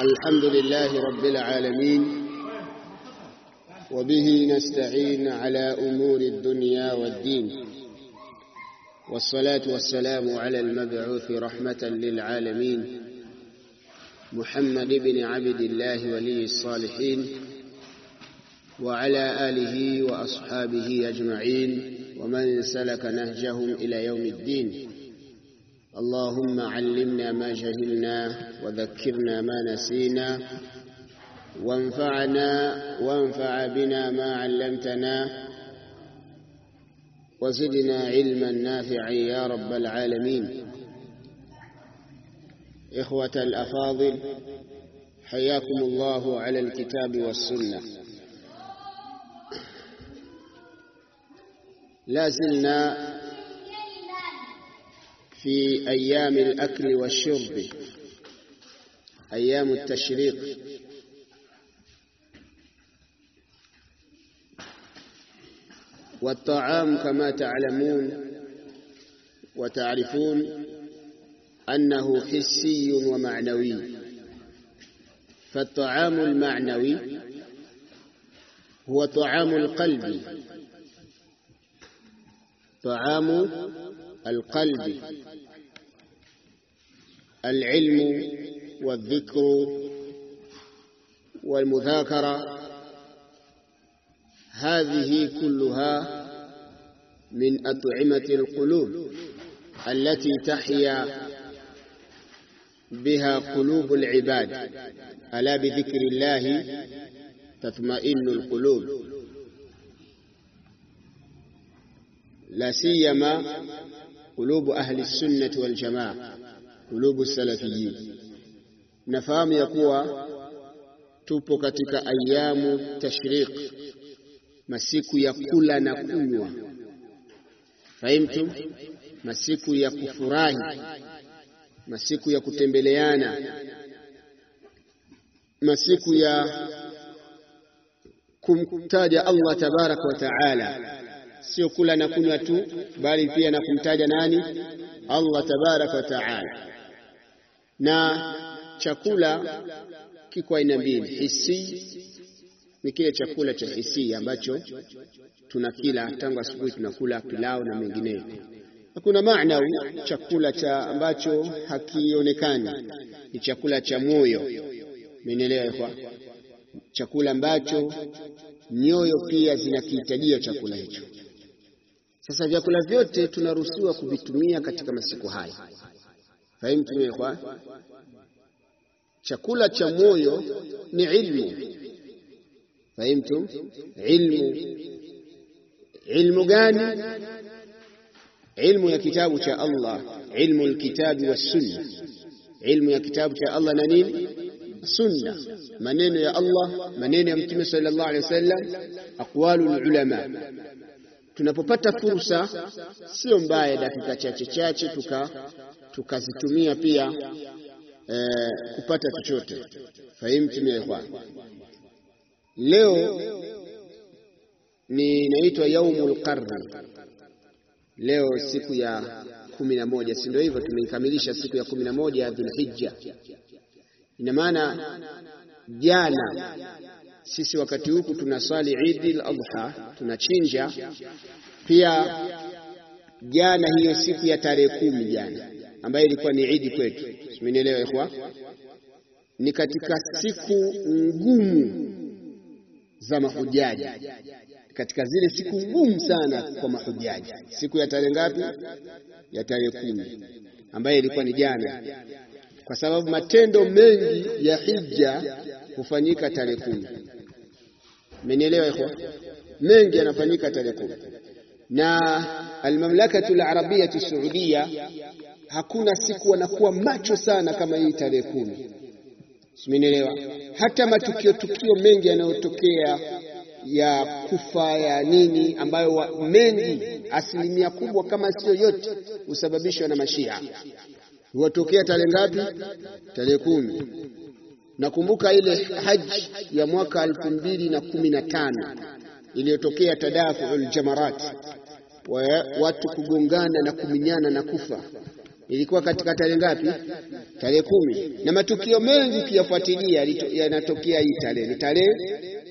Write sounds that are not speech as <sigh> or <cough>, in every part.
الحمد لله رب العالمين وبه نستعين على أمور الدنيا والدين والصلاة والسلام على المبعوث رحمة للعالمين محمد بن عبد الله ولي الصالحين وعلى آله وأصحابه أجمعين ومن سلك نهجهم إلى يوم الدين. اللهم علمنا ما جهلنا وذكرنا ما نسينا وانفعنا وانفع بنا ما علمتنا وزدنا علما نافعا يا رب العالمين. إخوة الأفاضل حياكم الله على الكتاب والسنة. لا زلنا في أيام الأكل والشرب. أيام التشريق. والطعام كما تعلمون وتعرفون أنه حسي ومعنوي. فالطعام المعنوي هو طعام القلب. طعام القلب. العلم والذكر والمذاكرة هذه كلها من أطعمة القلوب التي تحيا بها قلوب العباد. ألا بذكر الله تطمئن القلوب؟ لا سيما Qulubu ahli sunnati wal jamaa, qulubu salafiyin. Nafahamu ya kuwa tupo katika ayamu tashriq, masiku ya kula na kunywa, fahimtum, masiku ya kufurahi, masiku ya kutembeleana, masiku ya kumtaja Allah tabaraka wa taala sio kula na kunywa tu bali pia na kumtaja nani? Allah tabaraka wa taala. Na chakula kiko aina mbili. Hisi ni kile chakula cha hisi ambacho tunakila tangu asubuhi tunakula pilau na mengineyo. Kuna maana chakula cha ambacho hakionekani. Ni chakula cha moyo. Mmenielewa kwa chakula ambacho nyoyo pia zinakihitajia chakula hicho sasa vyakula vyote tunaruhusiwa kuvitumia katika masiku haya. Fahimu kwa chakula cha moyo ni ilmu. Fahimtum ilmu. Ilmu gani? Ilmu ya kitabu cha Allah. Ilmu alkitabi wassunna ilmu ya kitabu cha Allah na nini? Sunna. Maneno ya Allah maneno ya mtume sallallahu alaihi wasallam aqwalu ulama tunapopata fursa sio mbaya dakika chache chache tuka tukazitumia pia eh, kupata chochote. Fahimtum ya ikhwan leo ni inaitwa yaumul qarni leo siku ya kumi na moja si ndio hivyo? Tumeikamilisha siku ya kumi na moja ya dhulhijja ina maana jana sisi wakati huku tunaswali Eid al-adha tunachinja. Pia jana hiyo siku ya tarehe kumi jana ambayo ilikuwa ni Eid kwetu. Simenielewa ikhwa? Ni katika siku ngumu za mahujaji. Katika zile siku ngumu sana kwa mahujaji. Siku ya tarehe ngapi? Ya tarehe kumi ambayo ilikuwa ni jana. Kwa sababu matendo mengi ya hija hufanyika tarehe kumi mmenielewa ikhwa mengi yanafanyika tarehe kumi. Na almamlakatu alarabiyatu saudia hakuna siku wanakuwa macho sana kama hii tarehe kumi. Simenielewa hata matukio tukio mengi yanayotokea ya kufa ya nini ambayo wa, mengi asilimia kubwa kama sio yote husababishwa na mashia. Huwatokea tarehe ngapi? Tarehe kumi nakumbuka ile haji ya mwaka elfu mbili na kumi na tano iliyotokea tadafuul jamarat. Wa watu kugongana na kuminyana na kufa. Ilikuwa katika tarehe ngapi? Tarehe kumi. Na matukio mengi ukiyafuatilia yanatokea hii tarehe, ni tarehe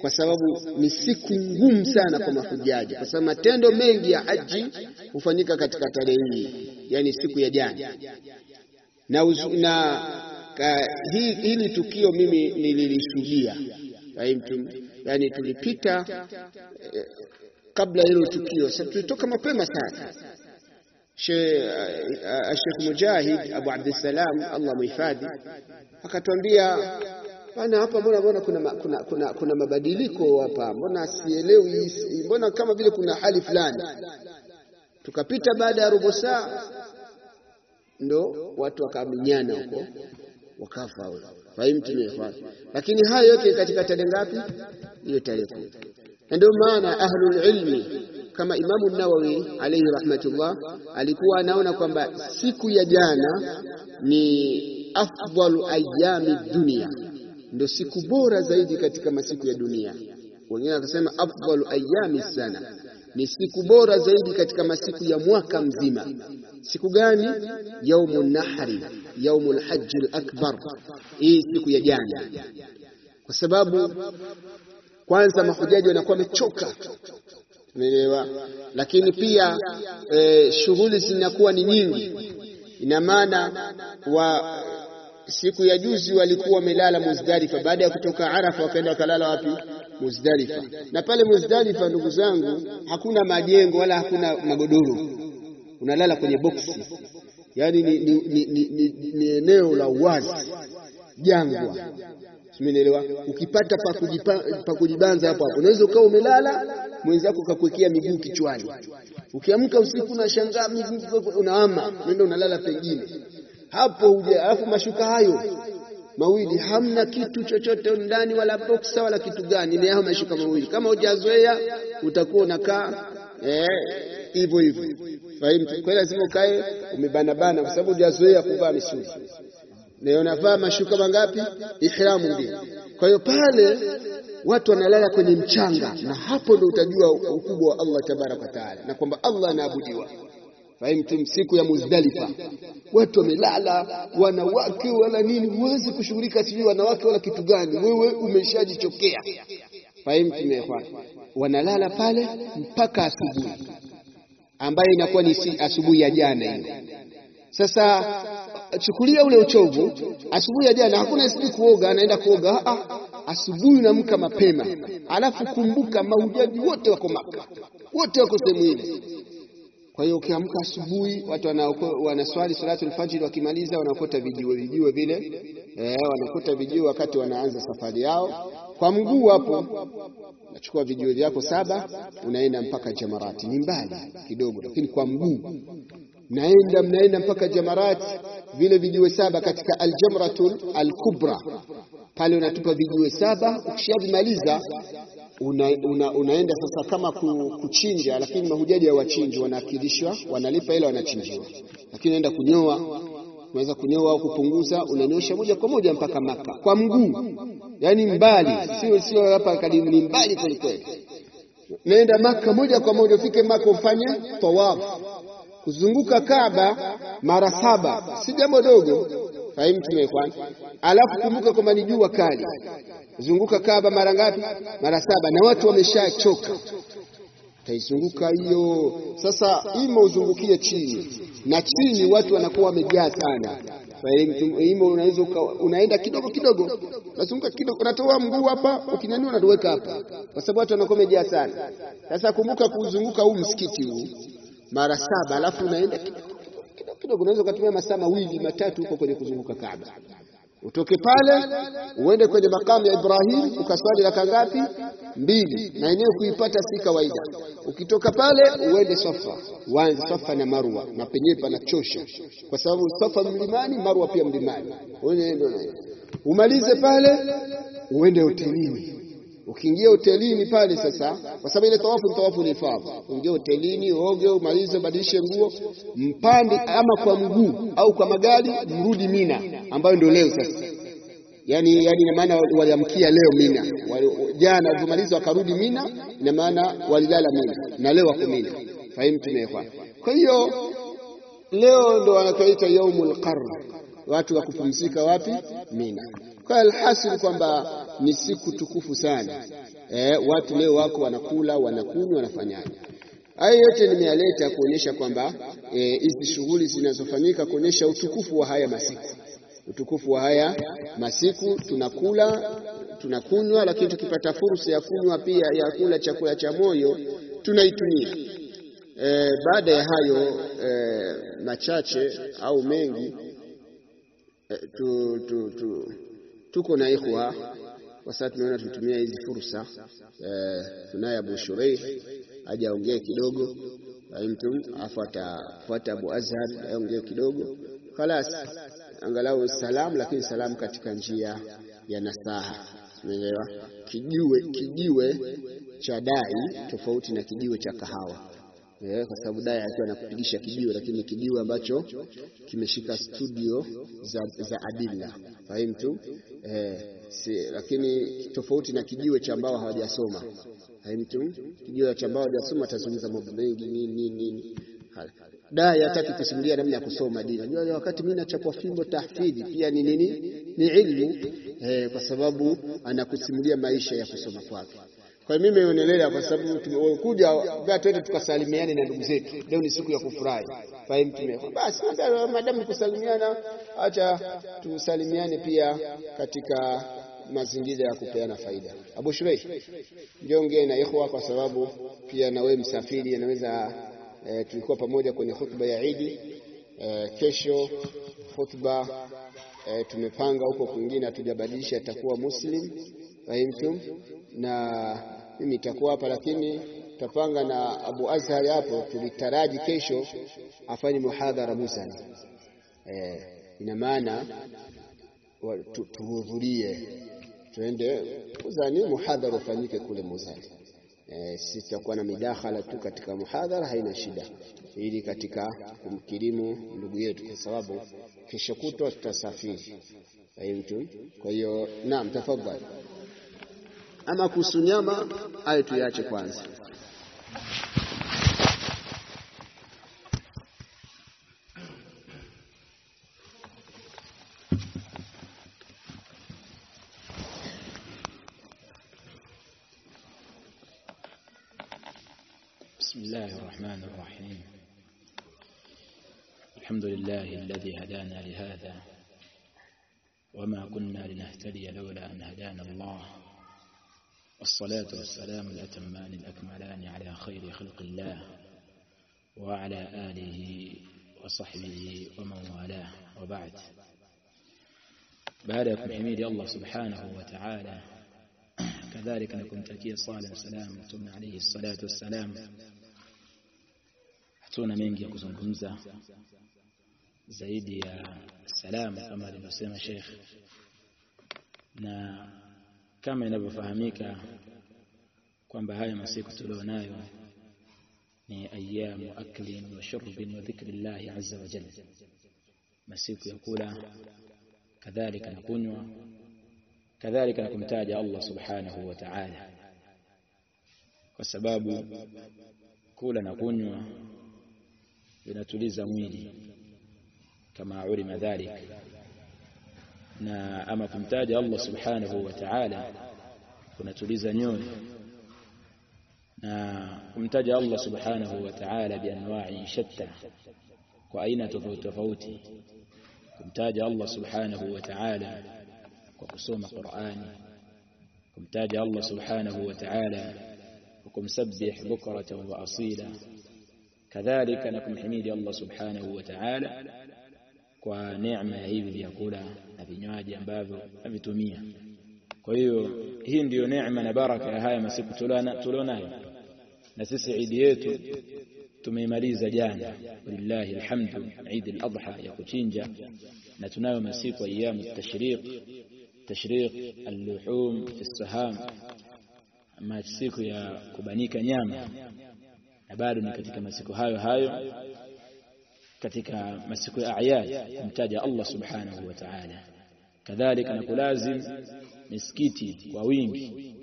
kwa sababu ni siku ngumu sana kwa mahujaji, kwa sababu matendo mengi ya haji hufanyika katika tarehe hii, yani siku ya jana. Na, na hii, hili tukio mimi nililishuhudia, yani tulipita eh, kabla hilo tukio, Sasa tulitoka mapema sana. Sheikh Mujahid Abu Abdissalam Allah muhifadhi akatwambia Bana hapa mbona mbona kuna, kuna, kuna, kuna mabadiliko hapa, mbona sielewi, mbona kama vile kuna hali fulani. Tukapita baada ya robo saa, ndo watu wakaminyana huko wakafa huyo, fahimtu ikhwan. Lakini hayo yote katika tarehe ngapi? Hiyo tarehe. Na ndio maana ahlul ilmi kama Imamu Nawawi alayhi rahmatullah alikuwa anaona kwamba siku ya jana ni afdalu ayami dunia ndio siku bora zaidi katika masiku ya dunia. Wengine wakasema afdalu ayami sana, ni siku bora zaidi katika masiku ya mwaka mzima. Siku gani? Yaumun nahri, yaumul lhaji al-akbar, hii siku ya jana, kwa sababu kwanza mahujaji wanakuwa wamechoka, umeelewa? Lakini pia e, shughuli zinakuwa ni nyingi, ina maana wa siku ya juzi walikuwa wamelala Muzdalifa, baada ya kutoka Arafa wakaenda wakalala wapi? Muzdalifa. Na pale Muzdalifa, ndugu zangu, hakuna majengo wala hakuna magodoro, unalala kwenye boksi, yaani ni, ni, ni, ni, ni, ni eneo la uwazi, jangwa. Simenielewa? Ukipata pa kujibanza hapo hapo, unaweza ukawa umelala mwenzako kakuwekea miguu kichwani, ukiamka usiku unashangaa miguu unaama, nenda unalala pengine hapo alafu mashuka hayo mawili hamna kitu chochote ndani, wala boksa wala kitu gani, ni hayo mashuka mawili. Kama hujazoea utakuwa unakaa eh, hivyo. hivyo Fahimu? Hiyo lazima ukae umebanabana, kwa sababu hujazoea kuvaa misuli. Na unavaa mashuka mangapi? Ihramu mbili. Kwa hiyo pale watu wanalala kwenye mchanga, na hapo ndio utajua ukubwa wa Allah tabarak wa taala, na kwamba Allah anaabudiwa. Fahimtum, siku ya Muzdalifa watu wamelala, wanawake wala nini, huwezi kushughulika, sijui wanawake wala kitu gani, wewe umeshajichokea. Fahimtum ikhwan, wanalala pale mpaka asubuhi, ambayo inakuwa ni asubuhi ya jana hiyo. Sasa chukulia ule uchovu, asubuhi ya jana hakuna sijui kuoga, anaenda kuoga ah, asubuhi unamka mapema, alafu kumbuka mahujaji wote wako Maka, wote wako sehemu ile kwa hiyo ukiamka asubuhi, watu wanaswali salatul fajr, wakimaliza wanaokota vijiwe vijiwe vile eh, wanakota vijiwe wakati wanaanza safari yao kwa mguu. Hapo nachukua vijiwe vyako saba, unaenda mpaka Jamarati. Ni mbali kidogo, lakini kwa mguu naenda, mnaenda mpaka Jamarati, vile vijiwe saba katika aljamratul alkubra pale, unatupa vijiwe saba. Ukishavimaliza una, una, unaenda sasa kama kuchinja, lakini mahujaji ya wachinji wanaakilishwa, wanalipa ila wanachinjiwa, lakini unaenda kunyoa, unaweza kunyoa au kupunguza, unanyosha moja kwa moja mpaka Maka. Kwa mguu, yani mbali, sio sio hapa karibu, ni mbali kweli kweli. Naenda Maka moja kwa moja, ufike Maka ufanye tawafu, kuzunguka Kaaba mara saba, si jambo dogo. Fahimu ikhwan. Alafu kumbuka kwamba ni jua kali zunguka Kaaba mara ngapi? Mara saba, na watu wameshachoka, taizunguka hiyo. Sasa ima uzungukie chini, na chini watu wanakuwa wamejaa sana. Ima unaweza unaenda kidogo kidogo, unazunguka kidogo, unatoa mguu hapa, ukinyanyua unaweka hapa, kwa sababu watu wanakuwa wamejaa sana. Sasa kumbuka kuzunguka huu msikiti huu mara saba, alafu unaenda kidogo kidogo, kidogo, unaweza ukatumia masaa mawili matatu huko kwenye kuzunguka Kaaba utoke pale uende kwenye makamu ya Ibrahim ukaswali raka ngapi? Mbili, na yenyewe kuipata si kawaida. Ukitoka pale uende Safa, uanze Safa na Marwa, na penyewe panachosha, kwa sababu Safa mlimani, Marwa pia mlimani. Umalize pale uende hotelini. Ukiingia hotelini pale sasa, kwa sababu ile tawafu ni tawafu ni faa, uingie hotelini, uoge, umalize, badilishe nguo, mpande ama kwa mguu au kwa magari, mrudi Mina, ambayo ndio leo sasa. Yani, yani ina maana waliamkia leo Mina, jana walipomaliza wakarudi Mina, ina maana walilala Mina na leo wako Mina. Fahimu tumeekwa. Kwa hiyo leo ndo wanatoita yaumul qarr, watu wa kupumzika wapi? Mina. Kwa alhasil kwamba ni siku tukufu sana eh, watu leo wako wanakula, wanakunywa, wanafanyaje. Hayo yote nimeyaleta kuonyesha kwamba hizi e, shughuli zinazofanyika kuonyesha utukufu wa haya masiku, utukufu wa haya masiku. Tunakula tunakunywa, lakini tukipata fursa ya kunywa pia ya kula chakula cha moyo tunaitumia. E, baada ya hayo e, machache au mengi e, tu, tu, tu, tuko na ikhwa kwa sasa tunaona tutumia hizi fursa e, tunaye Abu Shureih aje aongee kidogo, mtu afu atafuata Abu Azhar aongee kidogo, khalas, angalau salamu, lakini salamu katika njia ya nasaha. Umeelewa? Kijiwe kijiwe cha dai tofauti na kijiwe cha kahawa eh, kwa sababu dai akiwa anakupigisha kijiwe, lakini kijiwe ambacho kimeshika studio za, za adilla fahimtu eh, si, lakini tofauti na kijiwe cha ambao hawajasoma fahimtu. Kijiwe cha ambao hawajasoma atazungumza mambo mengi nini nini dai hataki kusimulia namna ya kusoma dini. Unajua wakati mimi nachapwa fimbo tahfidhi pia ni nini? Ni ilmu eh, kwa sababu anakusimulia maisha ya kusoma kwake. Kwa hiyo mimi nionelea kwa sababu tumekuja basi twende tukasalimiane na ndugu zetu. Leo ni siku ya kufurahi. Fahimu mtume Basi madamu kusalimiana, acha tusalimiane pia katika mazingira ya kupeana faida. Abu Shurei, njonge na ikhwa kwa sababu pia na wewe msafiri anaweza e, tulikuwa pamoja kwenye khutba ya Idi e, kesho khutba e, tumepanga huko kwingine hatujabadilisha, atakuwa Muslim fahimtum, na mimi nitakuwa hapa, lakini tapanga na Abu Azhar hapo. Tulitaraji kesho afanye muhadhara Muzani Eh, ina maana tuhudhurie, tuende Muzani, muhadhara ufanyike kule Muzani. E, sisi tutakuwa na midakhala tu katika muhadhara, haina shida, ili katika kumkirimu ndugu yetu, kwa sababu kesho kutwa tutasafiri. Kwa hiyo naam, tafadhali. Ama kuhusu nyama, hayo tuyache kwanza. بسم الله الرحمن الرحيم الحمد لله الذي هدانا لهذا وما كنا لنهتدي لولا أن هدانا الله الصلاة والسلام الأتمان الأكملان على خير خلق الله وعلى آله وصحبه ومن والاه وبعد. بارك حميد الله سبحانه وتعالى كذلك نكون تكي صالح سلام ثم عليه الصلاة والسلام. hatuna mengi ya كمزة zaidi يا salamu كما alivyosema Sheikh. Na kama inavyofahamika kwamba haya masiku tulionayo ni ayamu aklin wa shurbin wa dhikri llahi azza wa jalla. Masiku ya kula kadhalika na kunywa kadhalika na kumtaja Allah subhanahu wa ta'ala. Kwa sababu kula na kunywa vinatuliza mwili kama ulima dhalik na ama kumtaja Allah subhanahu wa ta'ala kunatuliza nyoyo na kumtaja Allah subhanahu wa ta'ala bianwa'i shatta kwa aina tofauti tofauti kumtaja Allah subhanahu wa ta'ala kwa kusoma Qur'ani kumtaja Allah subhanahu wa ta'ala kwa kumsabbih bukratan wa asila kadhalika na kumhimidi Allah subhanahu wa ta'ala kwa neema ya hivi vyakula na vinywaji ambavyo avitumia kwa hiyo hii ndiyo neema na baraka ya haya masiku tulionayo na sisi idi yetu tumeimaliza jana walillahi alhamdu Eid al-Adha ya kuchinja na tunayo masiku ayamu tashriq tashriq al-luhum fi saham masiku ya kubanika nyama na bado ni katika masiku hayo hayo katika masiku ya a'yad kumtaja Allah subhanahu wa ta'ala. Kadhalika na kulazim misikiti kwa wingi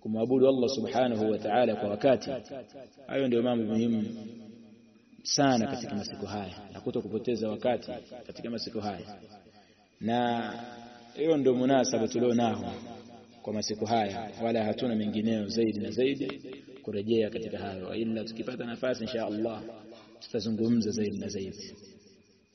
kumwabudu Allah subhanahu wa ta'ala kwa wakati. Hayo ndio mambo muhimu sana katika masiku haya na kuto kupoteza wakati katika masiku haya, na hiyo ndio munasaba tulio nao kwa masiku haya, wala hatuna mengineo zaidi na zaidi kurejea katika hayo, ila tukipata nafasi insha Allah zaidi na zaidi.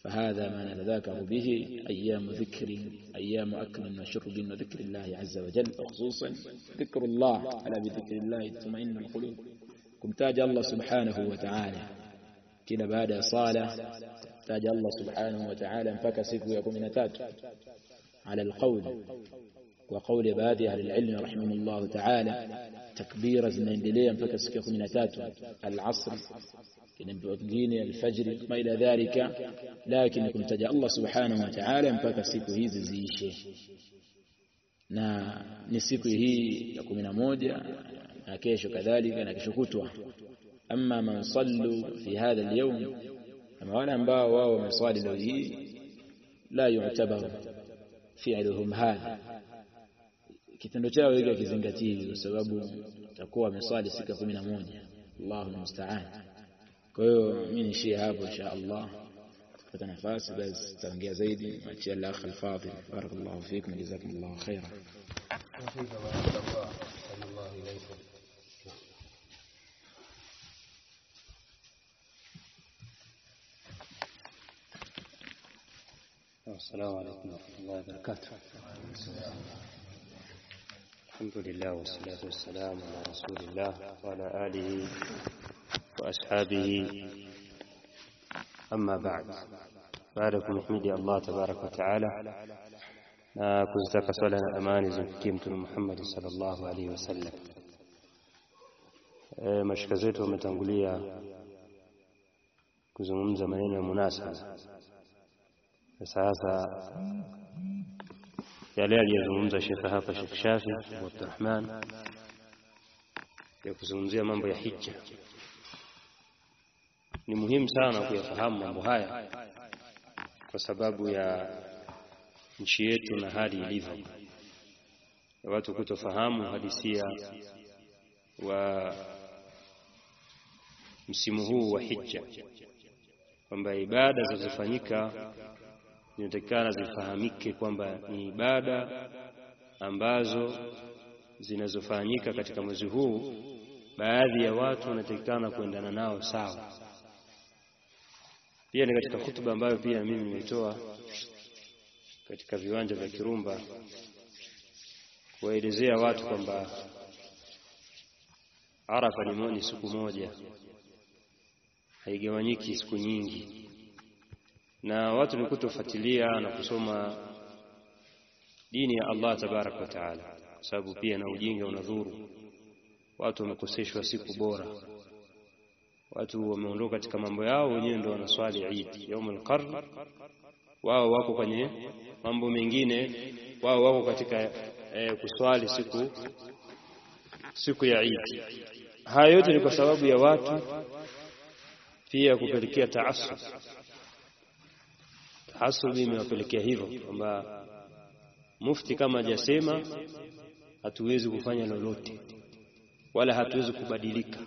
فهذا ما نتذاكر به أيام ذكر أيام أكل وشرب وذكر الله عز وجل وخصوصا ذكر الله ألا بذكر الله تطمئن القلوب كمتاج الله سبحانه وتعالى كلا بعد صالة تاج الله سبحانه وتعالى mpaka siku ya 13 على القول وقول بعض أهل العلم رحمه الله تعالى تكبير زنديليا من كخمينة العصر كنبعدين الفجر ما إلى ذلك لكن كنت جاء الله سبحانه وتعالى فكس كهيز زيشة. نا نسيكو هي يكون من موجة نكيش كذلك نكيش كتوة. أما من صلوا في هذا اليوم أما ولا أنباء واو من صالي لا يعتبر فعلهم هذا. Kitendo chao hiki hakizingatiwi, kwa sababu takuwa wameswali siku ya kumi na moja. Allahu musta'an. Kwa hiyo mimi niishie hapo insha Allah, tukipata nafasi basi tutaongea zaidi. Machia al-akh al-fadhil, barakallahu fikum, jazakumullahu khairan. السلام عليكم ورحمة الله وبركاته الحمد لله والصلاة والسلام على رسول الله وعلى آله وأصحابه. أما بعد بعدكم محمد الله تبارك وتعالى. آه، كزتك صلى أمان زنكيمة محمد صلى الله عليه وسلم. آه، ما مشكزيت ومتنقلية كزمم زمنين المناسبة سأسأل yale aliyozungumza shekha hapa, Sheikh Shafi Abdurahman, ya kuzungumzia mambo ya hija ni muhimu sana kuyafahamu mambo haya kwa sababu ya nchi yetu na hali ilivyo, ya watu kutofahamu hadisia wa msimu huu wa hija, kwamba ibada zinazofanyika zinatakikana zifahamike kwamba ni ibada ambazo zinazofanyika katika mwezi huu, baadhi ya watu wanatakikana kuendana nao sawa. Pia ni katika hutuba ambayo pia mimi nimetoa katika viwanja vya Kirumba kuwaelezea watu kwamba Arafa ni siku moja, haigawanyiki siku nyingi, na watu ni kutofuatilia na kusoma dini ya Allah tabaraka wa taala, kwa sababu pia na ujinga unadhuru watu. Wamekoseshwa siku bora watu wameondoka katika mambo yao wenyewe, ndio wanaswali Eid yaumul qarn. Wao wako kwenye mambo mengine, wao wako katika eh, kuswali siku siku ya Eid. Haya yote ni kwa sababu ya watu pia kupelekea taasub. Taasub imewapelekea hivyo kwamba mufti kama hajasema hatuwezi kufanya lolote wala hatuwezi kubadilika.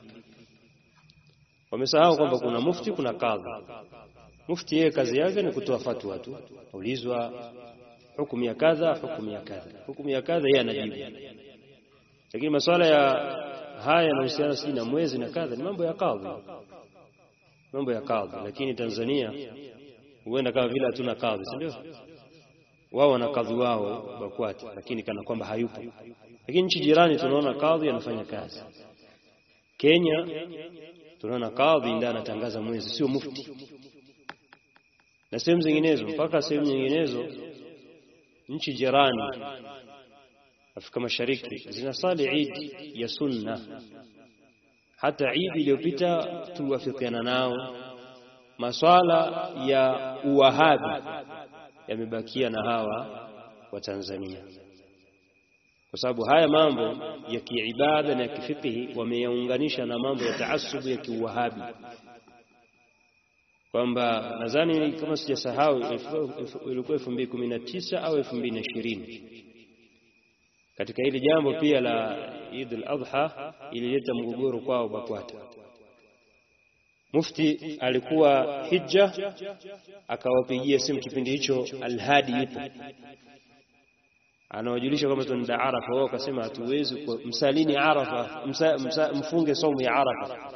Wamesahau kwamba kuna mufti, kuna kadhi. Mufti yeye kazi yake ni kutoa fatwa tu, aulizwa hukumu ya kadha, hukumu ya kadha, hukumu ya kadha, yeye anajibu. Lakini masuala ya haya yanahusiana sijui na mwezi na kadha, ni mambo ya kadhi, mambo ya kadhi. Lakini Tanzania huenda kama vile hatuna kadhi, si ndio? Wao wana kadhi wao BAKWATA, lakini kana kwamba hayupo. Lakini nchi jirani tunaona kadhi anafanya kazi. Kenya tunaona kadhi ndiye anatangaza mwezi, sio mufti, na sehemu zinginezo, mpaka sehemu nyinginezo, nchi jirani Afrika Mashariki zinasali Eid ya sunna. Hata Eid iliyopita tuwafikiana nao, maswala ya uwahabi yamebakia na hawa wa Tanzania, kwa sababu haya mambo ya kiibada na ya kifikihi wameyaunganisha na mambo ya taasubu ya kiuwahabi, kwamba nadhani kama sijasahau, ilikuwa elfu mbili kumi na tisa au elfu mbili na ishirini. Katika hili jambo pia la Eid al-Adha ilileta mgogoro kwao BAKWATA, Mufti alikuwa hija, akawapigia simu kipindi hicho, Alhadi yupo anawajulisha kwamba tunaenda Arafa. Wao wakasema hatuwezi msalini Arafa, msa, msa, mfunge saumu ya Arafa.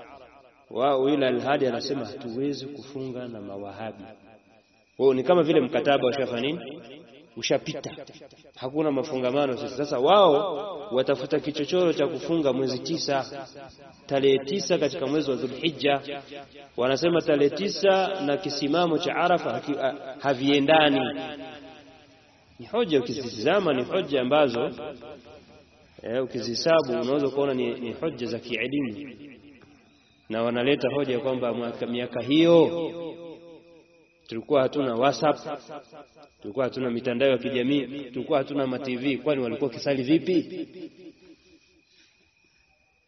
Wao yule Alhadi anasema hatuwezi kufunga na mawahabi. Wao ni kama vile mkataba ushafa nini, ushapita, hakuna mafungamano sasa. Sasa wao watafuta kichochoro cha kufunga mwezi tisa, tarehe tisa katika mwezi wa Dhulhijja. Wanasema tarehe tisa na kisimamo cha Arafa haviendani ni hoja ukizitizama, ni hoja ambazo eh, ukizihesabu unaweza kuona ni, ni hoja za kielimu, na wanaleta hoja kwamba miaka hiyo tulikuwa hatuna WhatsApp, tulikuwa hatuna mitandao ya kijamii, tulikuwa hatuna matv. Kwani walikuwa kisali vipi?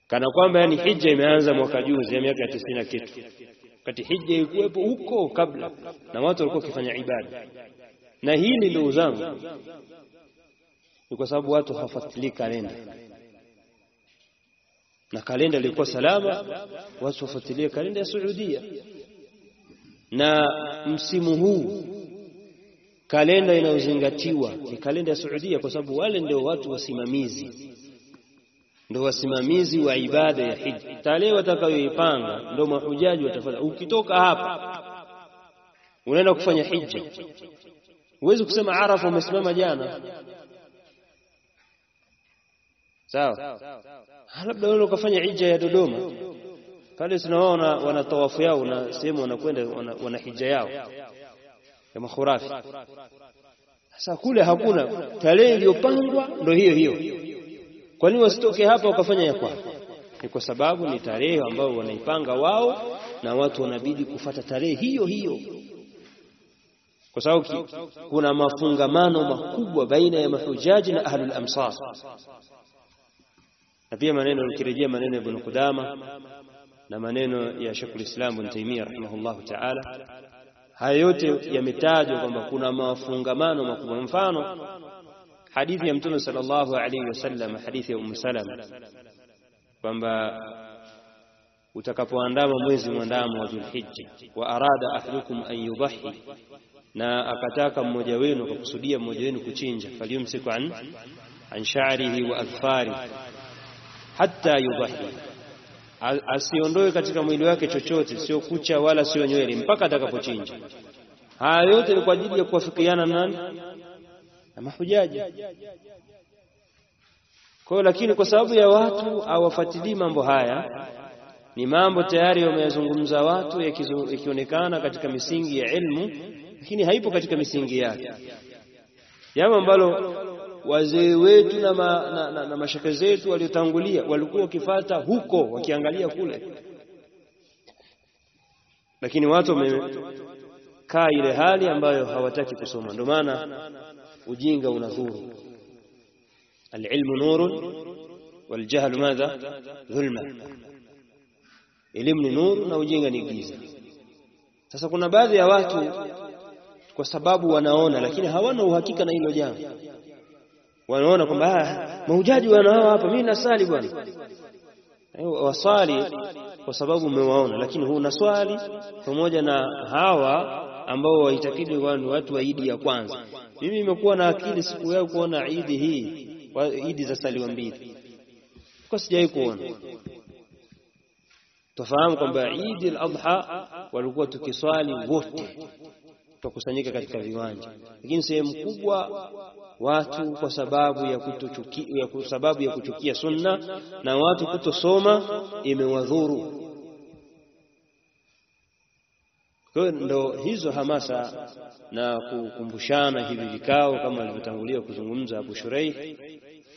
Kana kwamba yani hija imeanza mwaka juzi ya miaka ya tisini na kitu, wakati hija ilikuwepo huko kabla, na watu walikuwa wakifanya ibada na hili ndugu uzangu ni kwa sababu watu hawafuatilii kalenda, na kalenda ilikuwa salama, watu wafuatilie kalenda ya Saudia. Na msimu huu kalenda inayozingatiwa ni kalenda ya Saudia, kwa sababu wale ndio watu wasimamizi, ndio wasimamizi wa ibada ya hija. Tarehe watakayoipanga ndio mahujaji watafanya. Ukitoka hapa unaenda kufanya hija Huwezi kusema Arafa umesimama jana, sawa? Labda wewe ukafanya hija ya Dodoma pale, tunaona wana tawafu yao na sehemu wanakwenda wana, hija yao ya makhurafi. Sasa kule hakuna tarehe iliyopangwa, ndio hiyo hiyo. Kwa nini wasitoke hapa wakafanya ya kwao? Ni kwa sababu ni tarehe ambayo wanaipanga wao, na watu wanabidi kufata tarehe hiyo hiyo kwa sababu kuna mafungamano makubwa baina ya mahujaji na ahlul amsar. Na pia maneno ukirejea maneno ya Ibn Qudama na maneno ya Sheikhul Islam Ibn Taymiyyah rahimahullahu ta'ala, haya yote yametajwa kwamba kuna mafungamano makubwa. Mfano hadithi ya Mtume sallallahu alaihi wasallam, hadithi ya Umm Salama kwamba utakapoandama mwezi mwandamo wa Dhulhijja, wa arada ahadukum an yudhi na akataka mmoja wenu akakusudia mmoja wenu kuchinja, falyumsiku an an sha'rihi wa adfari hatta yudhi, asiondoe katika mwili wake chochote, sio kucha wala sio nywele, mpaka atakapochinja. Haya yote ni kwa ajili ya kuwafikiana nani na mahujaji. Kwa hiyo, lakini kwa sababu ya watu hawafuatilii mambo haya, ni mambo tayari wameyazungumza watu, yakionekana katika misingi ya ilmu lakini haipo katika misingi yake, jambo ambalo wazee wetu na, ma, na, na, na mashake zetu waliotangulia walikuwa wakifata huko wakiangalia kule, lakini watu wamekaa ile hali ambayo hawataki kusoma. Ndio maana ujinga unadhuru. Alilmu nurun waljahlu madha dhulma, elimu ni nuru na ujinga ni giza. Sasa kuna baadhi ya watu kwa sababu wanaona, lakini hawana uhakika na hilo jambo. Wanaona kwamba mahujaji wana wanao hapa, mimi nasali bwana, wasali kwa sababu umewaona, lakini huna swali pamoja na hawa ambao waitakidi ni watu wa idi ya kwanza. Mimi nimekuwa na akili siku yao kuona idi hii, idi za saliwa mbili, kwa sijawahi kuona. Tufahamu kwamba idi al-adha walikuwa tukiswali wote tukusanyika katika viwanja, lakini sehemu kubwa watu kwa sababu ya kutochukia, kwa sababu ya kuchukia sunna na watu kutosoma imewadhuru. Kwa hiyo ndo hizo hamasa na kukumbushana hivi vikao kama alivyotangulia kuzungumza Abu Shuraih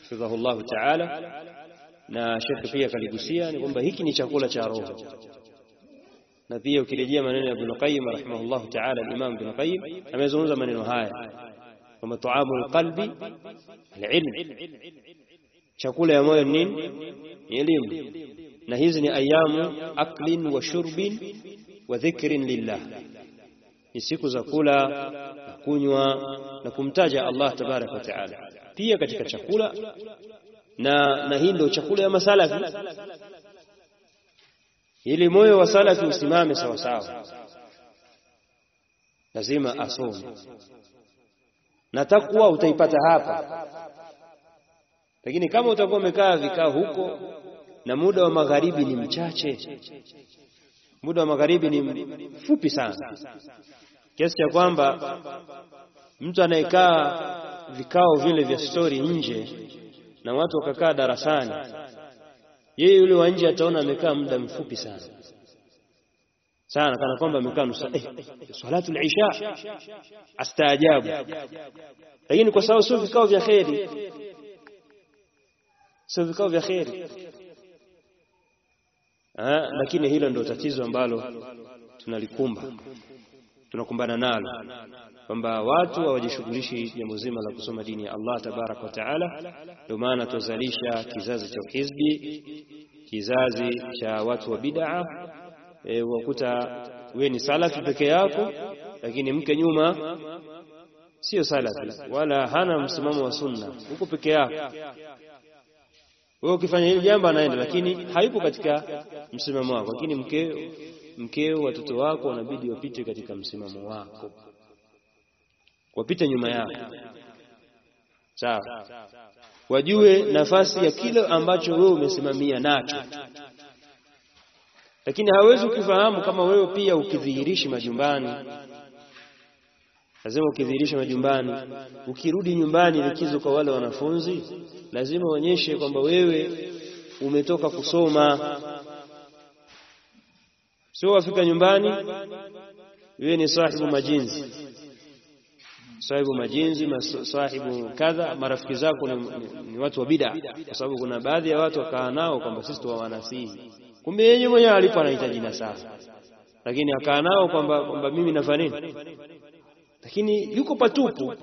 hafidhahullahu taala, na shekhe pia kaligusia ni kwamba hiki ni chakula cha roho na pia ukirejea maneno ya Ibn Qayyim rahimahullahu ta'ala, al-Imam Ibn Qayyim amezungumza maneno haya kwamba tuamul qalbi alilm, chakula ya moyo nini? Ni elimu. Na hizi ni ayamu aklin wa shurbin wa dhikrin lillah, ni siku za kula na kunywa na kumtaja Allah tabaraka wa taala. Pia katika chakula na, na hii ndio chakula ya masalafi ili moyo wa salafi usimame sawa sawa, lazima asome, na takwa utaipata hapa. Lakini kama utakuwa umekaa vikao huko na muda wa magharibi ni mchache, muda wa magharibi ni mfupi sana, kiasi cha kwamba mtu anayekaa vikao vile vya stori nje na watu wakakaa darasani, yeye yule wa nje ataona amekaa muda mfupi sana. Sana, kana kwamba amekaa nusu eh, salatu al-isha astaajabu. Lakini kwa sababu sio vikao vya khairi sio vikao vya kheri. Lakini hilo ndio tatizo ambalo tunalikumba tunakumbana nalo kwamba watu hawajishughulishi jambo zima la kusoma dini ya Allah tabaraka wa taala. Ndio maana tuzalisha kizazi cha hizbi, kizazi cha watu wa bid'a. E, wakuta we ni salafi peke yako, lakini mke nyuma sio salafi wala hana msimamo wa sunna, huko peke yako wewe. Ukifanya hili jambo anaenda, lakini hayupo katika msimamo wako, lakini mkeo mkeo watoto wako wanabidi wapite katika msimamo wako, wapite nyuma yako, sawa, wajue nafasi ya kile ambacho wewe umesimamia nacho. Lakini hawezi kufahamu kama wewe pia ukidhihirishi majumbani, lazima ukidhihirishi majumbani, ukirudi nyumbani likizo kwa wale wanafunzi, lazima uonyeshe kwamba wewe umetoka kusoma Sio wafika nyumbani wewe ni sahibu majinzi, sahibu majinzi, sahibu kadha, marafiki zako ni, ni, ni watu wa bid'a, kwa sababu kuna baadhi ya watu wakaa nao kwamba sisi tuwanasihi, kumbe yeye mwenyewe alipo anahitaji nasaha, lakini akaa nao kwamba kwamba mimi nafanya nini, lakini yuko patupu.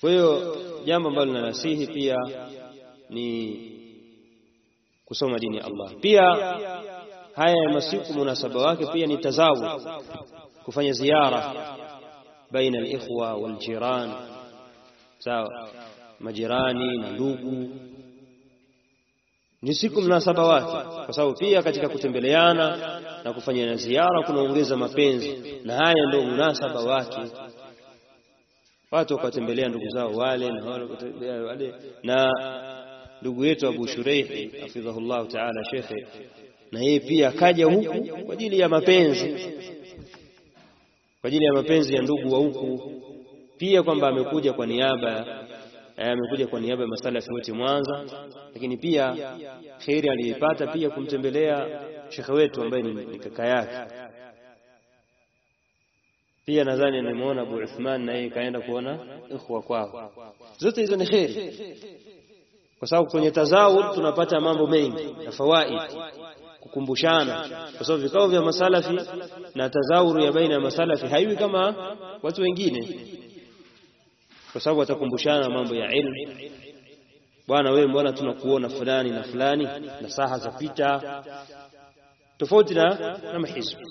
Kwa hiyo jambo ambalo linanasihi pia ni kusoma dini ya Allah. Pia haya ya masiku munasaba wake pia ni tazawu kufanya ziara baina al-ikhwa sawa, majirani na ndugu, ni siku mnasaba wake, kwa sababu pia katika kutembeleana na kufanya na ziara kunaongeza mapenzi, na haya ndio munasaba wake. Watu wakatembelea ndugu zao wale na wale na ndugu yetu Abu Shureihi hafidhahullahu taala, shekhe, na yeye pia akaja huku kwa ajili ya mapenzi, kwa ajili ya mapenzi ya ndugu wa huku, pia kwamba amekuja kwa niaba amekuja kwa niaba ya masalafi wote Mwanza, lakini pia kheri aliyoipata pia kumtembelea shekhe wetu ambaye ni kaka yake. Pia nadhani nimeona Abu Uthman na yeye kaenda kuona ikhwa kwao. Zote hizo ni kheri kwa sababu kwenye tazawud tunapata mambo mengi na fawaid, kukumbushana, kwa sababu vikao vya masalafi na tazawuru ya baina ya masalafi haiwi kama watu wengine, kwa sababu watakumbushana mambo ya ilmu. Bwana wewe, mbona tunakuona fulani na fulani na saha za pita tofauti na na mahizbi.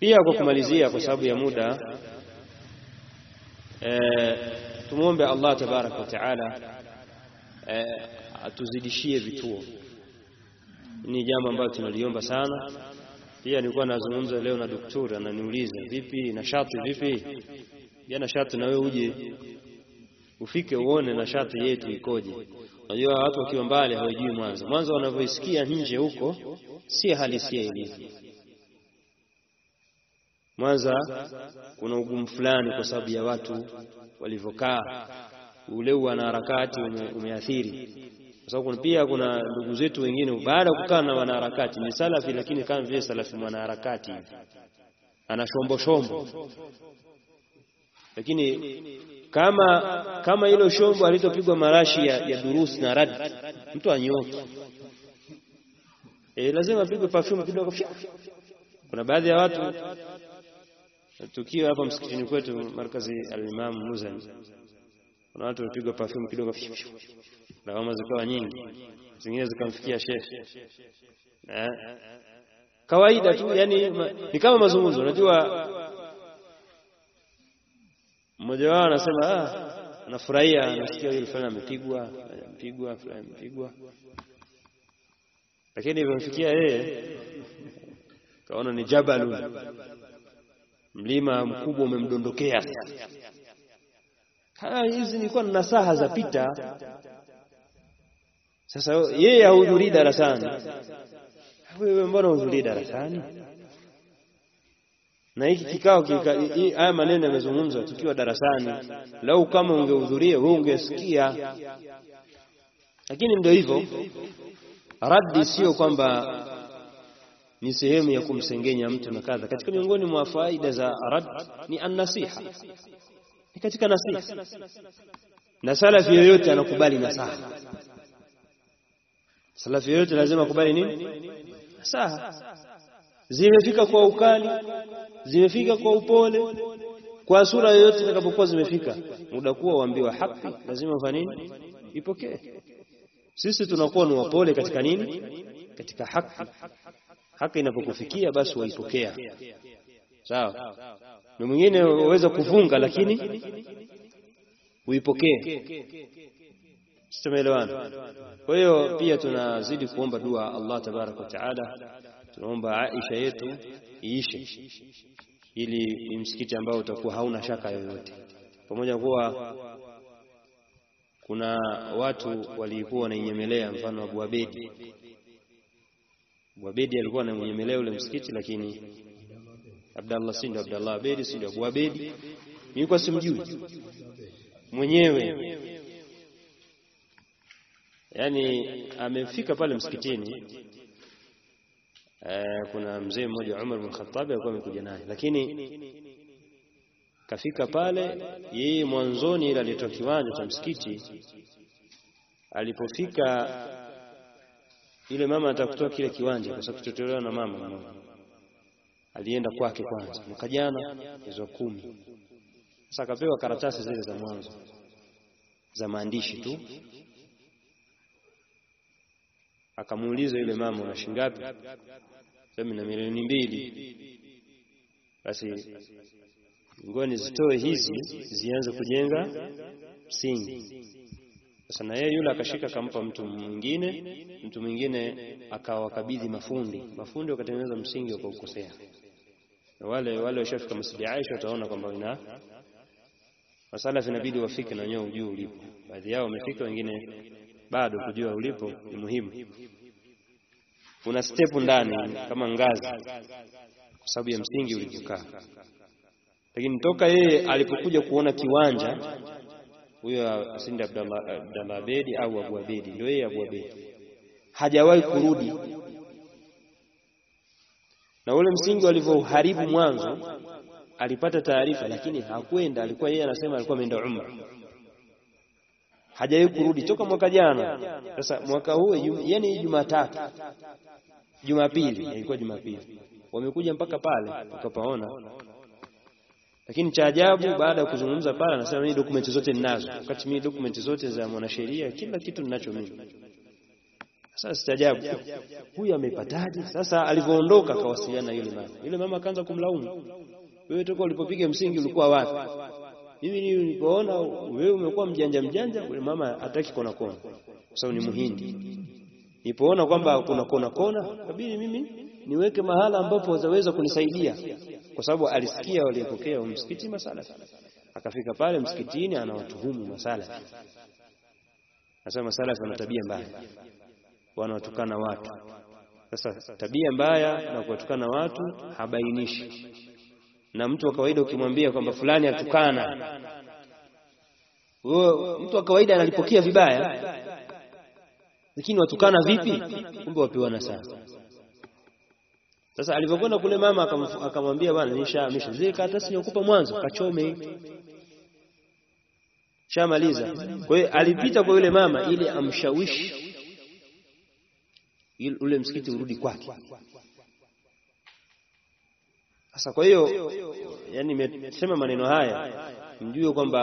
Pia kwa kumalizia, kwa sababu ya muda, e, tumuombe Allah tabaraka wa taala atuzidishie vituo. Ni jambo ambalo tunaliomba sana. Pia nilikuwa nazungumza leo na daktari, ananiuliza vipi na shati, vipi jana shati, na wewe uje ufike uone na shati yetu ikoje. Unajua watu wakiwa mbali hawajui Mwanza. Mwanza wanavyoisikia nje huko si halisia ilivyo. Mwanza kuna ugumu fulani kwa sababu ya watu walivyokaa ule wanaharakati ume, umeathiri kwa sababu pia kuna ndugu zetu wengine baada ya kukaa na wanaharakati ni salafi, lakini kama vile salafi mwanaharakati hivi ana shombo shombo, lakini kama kama hilo shombo alizopigwa marashi ya, ya durusi na rad, mtu anyoke. E, lazima apigwe perfume kidogo. Kuna baadhi ya watu tukiwa hapa msikitini kwetu markazi alimamu Muzani kuna watu wamepigwa perfume kidogo, lawama zikawa nyingi, zingine zikamfikia shekhe eh, kawaida tu, yani ni kama mazungumzo. Unajua, mmoja wao anasema ah, anafurahia anasikia yule fulani amepigwa, amepigwa fulani amepigwa. lakini ivyomfikia yeye kaona ni jabalun, mlima mkubwa umemdondokea. Haya, hizi nilikuwa na nasaha za pita. Sasa yeye hahudhurii darasani, wewe mbona hudhurii darasani? na hiki kikao kika, haya maneno yamezungumzwa tukiwa darasani. Lau kama ungehudhuria wewe ungesikia, lakini ndio hivyo. Raddi sio kwamba ni sehemu ya kumsengenya mtu na kadha. Katika miongoni mwa faida za rad ni annasiha, ni katika nasiha, na salafi yoyote anakubali nasaha. Salafi yoyote lazima akubali nini? Nasaha zimefika kwa ukali, zimefika kwa upole, kwa sura yoyote itakapokuwa zimefika, muda kuwa waambiwa haki, lazima ufanye nini? Ipokee. Sisi tunakuwa ni wapole katika nini? Katika haki. Haki inapokufikia basi waipokea, sawa. Na mwingine waweza kufunga, lakini uipokee. Tumeelewana? Kwa hiyo pia tunazidi kuomba dua Allah tabaraka wa taala tunaomba Aisha yetu iishe, ili ni msikiti ambao utakuwa hauna shaka yoyote, pamoja kuwa kuna watu walikuwa wanainyemelea, mfano Abu Abedi. Abu Abedi alikuwa ananyemelea ule msikiti, lakini Abdallah si ndio Abdallah Abedi, si ndio Abu Abedi, nilikuwa simjui. Mwenyewe. Yani amefika pale msikitini. Eh, kuna mzee mmoja Umar bin Khattab alikuwa amekuja naye, lakini kafika pale yeye mwanzoni, ile alitoa kiwanja cha msikiti. Alipofika ile mama anataka kutoa kile kiwanja, kwa sababu kitotolewa na mama. mmoja, alienda kwake kwanza, mwaka jana mwezi wa kumi. Sasa akapewa karatasi zile za mwanzo za maandishi tu, akamuuliza yule mama, una shilingi ngapi? Sema na milioni mbili. Basi ngoni zitoe hizi zianze kujenga msingi. Sasa na yeye yule akashika akampa mtu mwingine, mtu mwingine akawakabidhi mafundi, mafundi wakatengeneza msingi wakaukosea. Wale wale washafika Masjid Aisha wataona kwamba ina masala zinabidi wafike na wenyewe ujue ulipo. Baadhi yao wamefika, wengine bado kujua ulipo ni muhimu. Kuna step ndani kama ngazi, kwa sababu ya msingi ulivyokaa. Lakini toka yeye alipokuja kuona kiwanja, huyo sindi Abdallah Abdallah Abedi au Abu Abedi, ndio yeye Abu Abedi, hajawahi kurudi na ule msingi walivyoharibu mwanzo. Alipata taarifa, lakini hakwenda. Alikuwa yeye anasema alikuwa ameenda umra hajawahi kurudi toka mwaka jana. Sasa mwaka huu yani Jumatatu, Jumapili ilikuwa Jumapili, wamekuja mpaka pale ukapaona. Lakini cha ajabu, baada ya kuzungumza pale, anasema mimi dokumenti zote ninazo, wakati mimi dokumenti zote za mwanasheria kila kitu ninacho mimi. Sasa sitajabu huyu amepataje? Sasa alivyoondoka akawasiliana yule mama, yule mama akaanza kumlaumu, wewe toka ulipopiga msingi ulikuwa wapi? Mimi nilipoona wewe umekuwa mjanja mjanja, yule mama hataki kona kona, kwa sababu ni Muhindi. Nilipoona kwamba kuna kona kona, kabidi mimi niweke mahala ambapo wazaweza kunisaidia, kwa sababu alisikia waliopokea msikiti masala. Akafika pale msikitini, anawatuhumu masala, anasema masala wana tabia mbaya, wanawatukana watu. Sasa tabia mbaya na kuwatukana watu habainishi na mtu wa kawaida ukimwambia kwamba fulani atukana, wewe mtu wa kawaida analipokea vibaya, lakini watukana vipi? Kumbe wapewana sana. Sasa alivyokwenda kule, mama akamwambia bwana, nishahamisha zile karatasi nikupa mwanzo, kachome, shamaliza. Kwa hiyo alipita kwa yule mama ili amshawishi ule msikiti urudi kwake. Sasa kwa hiyo yani, nimesema maneno haya mjue kwamba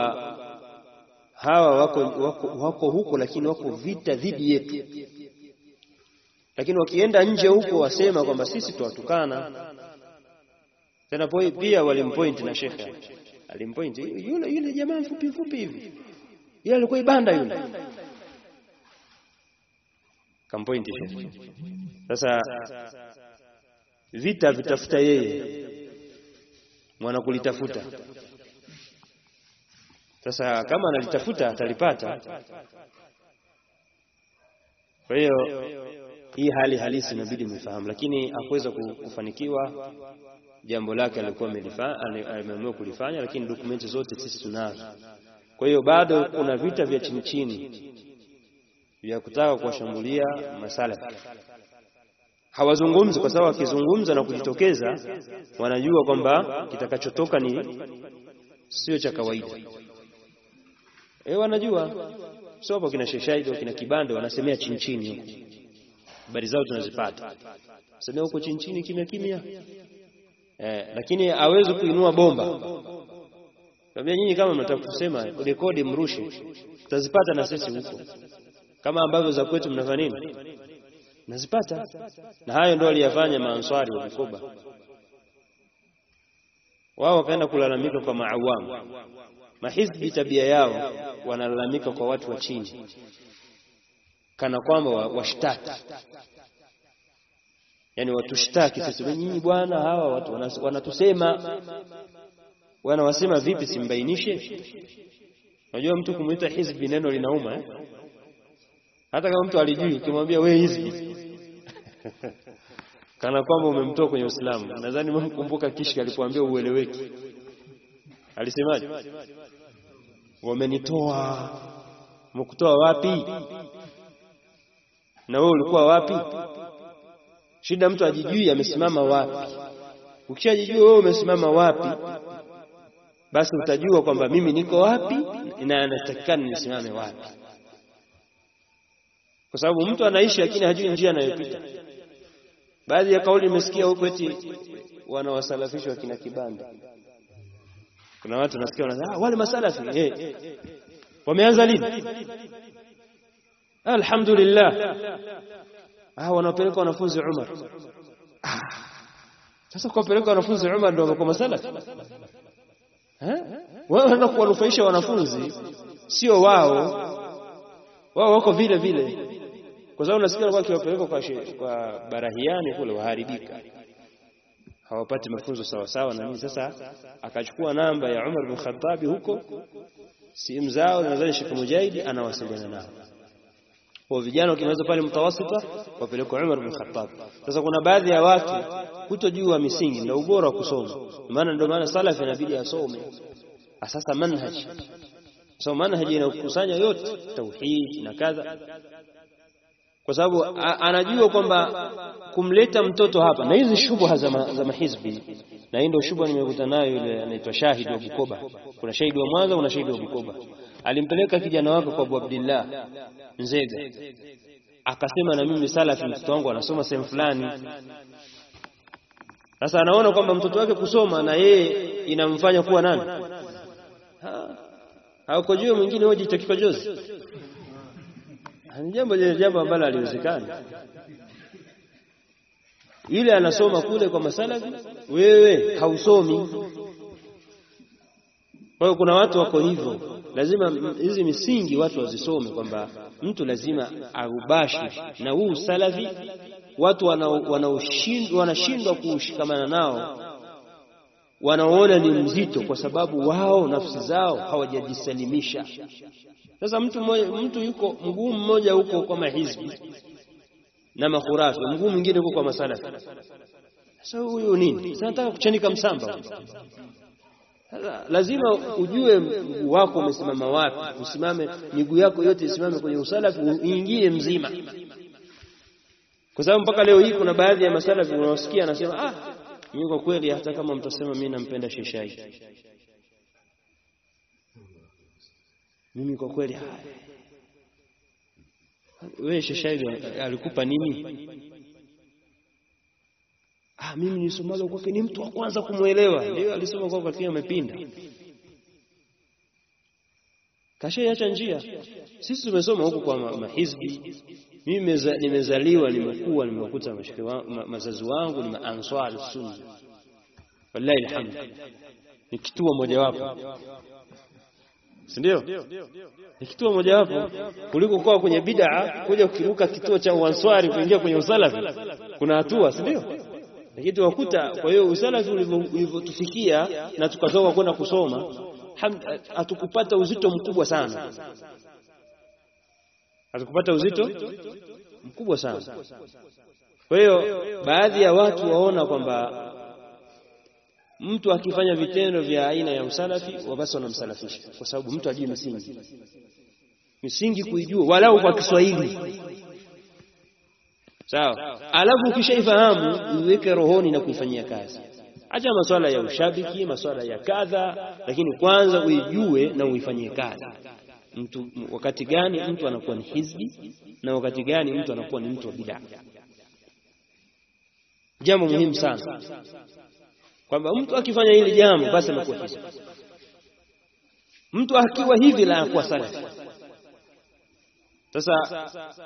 hawa wako, wako, wako huko, lakini wako vita dhidi yetu. Lakini wakienda nje huko wasema kwamba sisi tuwatukana tena. Pia walimpoint na shekhe alimpoint yule yule jamaa mfupi mfupi hivi, yule alikuwa ibanda yule kampointi. Sasa vita vitafuta yeye mwana kulitafuta. Sasa kama analitafuta atalipata. Kwa hiyo hii hali halisi inabidi mfahamu, lakini akuweza kufanikiwa jambo lake alikuwa ameamua kulifanya, lakini dokumenti zote sisi tunazo. Kwa hiyo bado kuna vita vya chini chini vya kutaka kuwashambulia masalafi. Hawazungumzi kwa sababu wakizungumza na kujitokeza, wanajua kwamba kitakachotoka ni sio cha kawaida. Eh, wanajua. Sio hapo kina Sheshaido kina Kibande wanasemea chinchini chini huko, habari zao tunazipata, semea huko chinchini chini kimya kimya. Eh, lakini hawezi kuinua bomba. Kabia nyinyi kama mnataka kusema rekodi mrushe, tutazipata na sisi huko, kama ambavyo za kwetu mnafanya nini, nazipata. Na hayo ndio aliyafanya maanswari wa mkoba Wao wakaenda kulalamika kwa maawamu. Mahizbi tabia yao wanalalamika kwa watu wa chini, kana kwamba washtaki wa yani watushtaki sisi, nyinyi bwana, hawa watu wanatusema wanawasema vipi? Simbainishe. Unajua, mtu kumwita hizbi neno linauma eh? Hata kama mtu alijui, kimwambia wewe hizi <laughs> kana kwamba umemtoa kwenye Uislamu. Nadhani mkumbuka kishi alipoambia ueleweki, alisemaje? Wamenitoa. Mkutoa wapi? Na wewe ulikuwa wapi? Shida mtu ajijui amesimama wapi. Ukishajijua wewe umesimama wapi basi utajua kwamba mimi niko wapi na anatakikana nisimame wapi, kwa sababu mtu anaishi lakini hajui njia anayopita. Baadhi ya kauli nimesikia huko eti wanawasalafishwa kina Kibanda. Kuna watu nasikia wanasema ah, wale masalafi eh, wameanza lini? Alhamdulillah, ah, wanapeleka wanafunzi Umar. Ah, sasa kuwapeleka wanafunzi Umar ndio wamekuwa masalafi eh? wao wanaenda kuwanufaisha wanafunzi, sio wao. Wao wako vile vile, kwa sababu nasikia kwa kiwapeleka kwa, kwa barahiani kule waharibika, hawapati mafunzo sawa sawa na nini. Sasa akachukua namba ya Umar bin Khattab huko, simu zao nadhani Sheikh Mujahidi anawasiliana nao. Kwa vijana wakimaliza pale mtawasita wapelekwa Umar bin Khattab. Sasa kuna baadhi ya watu kutojua misingi na ubora wa kusoma, maana ndio maana salafi inabidi asome. Asasa manhaj, so manhaj inakusanya yote tauhid na kadha, kwa sababu anajua kwamba kumleta mtoto hapa na hizi shubha za mahizbi, na hii ndio shubha nimekuta nayo, ile anaitwa shahidi wa Bukoba. Kuna shahidi wa Mwanza, kuna shahidi wa Bukoba. Alimpeleka kijana wake kwa Abu Abdillah Nzega, akasema na mimi salafi, mtoto wangu anasoma sehemu fulani. Sasa anaona kwamba mtoto wake kusoma na yeye inamfanya kuwa nani? hauko juu mwingine cha kikojozi, ni jambo lile jambo ambalo haliwezekani. Yule anasoma kule kwa masalafi, wewe hausomi. Kwa hiyo kuna watu wako hivyo, lazima hizi misingi watu wazisome, kwamba mtu lazima arubashi na huu salafi. Watu wanashindwa kushikamana nao, wanaona ni mzito, kwa sababu wao nafsi zao hawajajisalimisha. Sasa mtu mmoja, mtu yuko mguu mmoja huko kwa mahizbi na makhurafa mguu mwingine huko kwa masalafi. Sasa huyu nini? Sasa nataka kuchanika msamba lazima ujue mguu wako umesimama wapi, usimame miguu yako yote isimame kwenye usalafi, uingie mzima, kwa sababu mpaka leo hii kuna baadhi ya masalafi unaosikia anasema, ah, mimi kwa kweli hata kama mtasema mimi nampenda Sheshai, mimi kwa kweli, wewe Sheshai alikupa nini? Ah, mimi nisomaga kwake ni mtu wa kwanza kumwelewa. Ndio alisoma kwake lakini amepinda, kashaiacha njia. Sisi tumesoma huku kwa mahizbi. Mimi nimezaliwa, nimekuwa, nimekuta mazazi wangu ni maanswari sunna, wallahi alhamd, ni kituo mojawapo. si ndio? Ni kituo mojawapo kuliko kuwa kwenye bid'a, kuja kukiruka kituo cha uanswari kuingia kwenye usalafi, kuna hatua, si ndio? Lakini tuwakuta, kwa hiyo usalafi ulivyotufikia na tukatoka kwenda kusoma, hatukupata uzito mkubwa sana, hatukupata uzito mkubwa sana. Kwa hiyo baadhi ya watu waona kwamba mtu akifanya vitendo vya aina ya usalafi wabasi wanamsalafisha, kwa sababu mtu ajui misingi misingi kuijua walau kwa Kiswahili sawa. Alafu ukishaifahamu iweke rohoni na kuifanyia kazi. Acha masuala ya ushabiki, masuala ya kadha, lakini kwanza uijue na uifanyie kazi. Mtu wakati gani mtu anakuwa ni hizbi na wakati gani mtu anakuwa ni mtu wa bidaa? jambo muhimu sana kwamba mtu akifanya hili jambo basi anakuwa hizbi. Mtu akiwa hivi la anakuwa salafi. Sasa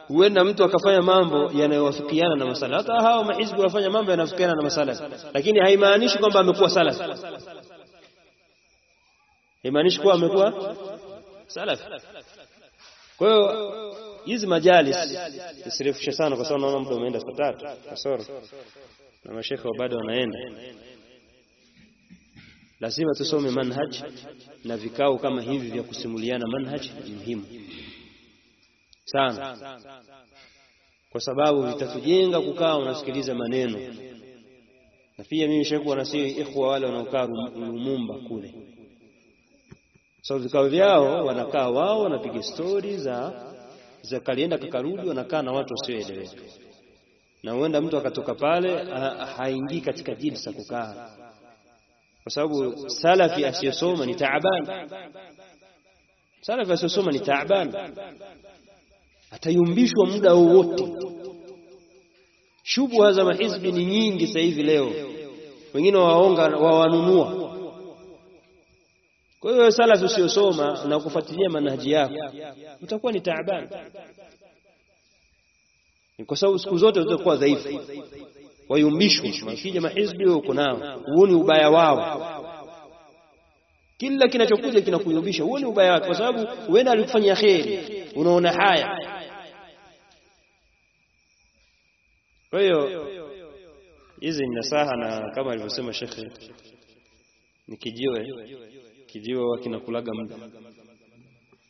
huenda mtu akafanya mambo yanayowafikiana na masala. Hata hao mahizbu wafanya mambo yanayofikiana na masala, lakini haimaanishi kwamba amekuwa salafi, haimaanishi kuwa amekuwa salaf. Kwa hiyo hizi majalis isirefushe sana, kwa sababu naona muda umeenda saa tatu. Kasoro na mashekhe bado wanaenda. Lazima tusome manhaj na vikao kama hivi vya kusimuliana manhaj ni muhimu sana. Kwa sababu vitatujenga kukaa unasikiliza maneno, na pia mimi shakuwa nasihi ikhwa wale wanaokaa Lumumba kule, so vikao vyao wanakaa wao wanapiga stori za za kalienda kakarudi, wanakaa na watu wasioeleweka, na huenda mtu akatoka pale haingii katika jilsa kukaa, kwa sababu salafi asiyosoma ni taabani. salafi asiyosoma ni taaban atayumbishwa muda wowote. Shubha za mahizbi ni nyingi sasa hivi leo, wengine waonga wawanunua. Kwa hiyo salafi usiyosoma na kufuatilia manhaji yako utakuwa ni taabani, kwa sababu siku zote utakuwa dhaifu, wayumbishwa. Wakija mahizbi uko nao, huoni ubaya wao. Kila kinachokuja kinakuyumbisha, huoni ubaya wake, kwa sababu huenda alikufanyia kheri, unaona haya kwa hiyo hizi ni nasaha, na kama alivyosema shekhe, ni kijiwe. Kijiwe kinakulaga muda, kwa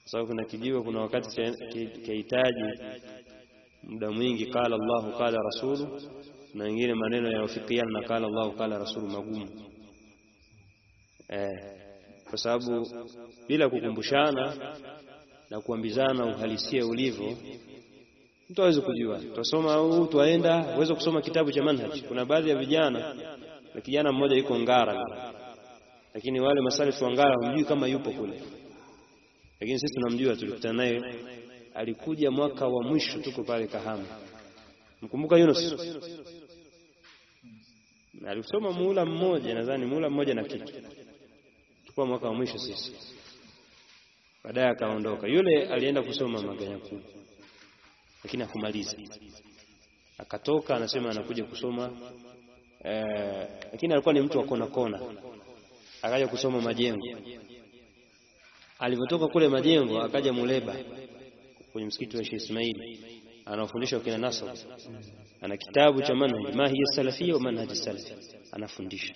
sababu kuna kijiwe, kuna wakati kahitaji muda mwingi, qala Allahu qala rasulu, na wengine maneno yanayofikiana na qala Allahu qala rasulu magumu eh, kwa sababu bila kukumbushana na kuambizana uhalisia ulivyo mtu hawezi kujua. Tutasoma au twaenda, uweze kusoma kitabu cha manhaj. Kuna baadhi ya vijana na kijana mmoja yuko Ngara, lakini wale masalifu wa Ngara humjui kama yupo kule, lakini sisi tunamjua, tulikutana naye, alikuja mwaka wa mwisho, tuko pale Kahama. Mkumbuka Yunus alisoma muula mmoja, nadhani muula mmoja na kitu, tulikuwa mwaka wa mwisho sisi, baadaye akaondoka. Yule alienda kusoma Maganyakuu lakini hakumaliza, akatoka, anasema anakuja kusoma. Eh, lakini alikuwa ni mtu wa kona kona, akaja kusoma Majengo. Alivyotoka kule Majengo akaja Muleba kwenye msikiti wa Sheikh Ismaili, anafundisha kina Nasr, ana kitabu cha manhaj ma hiya salafia wa manhaj salafi, anafundisha.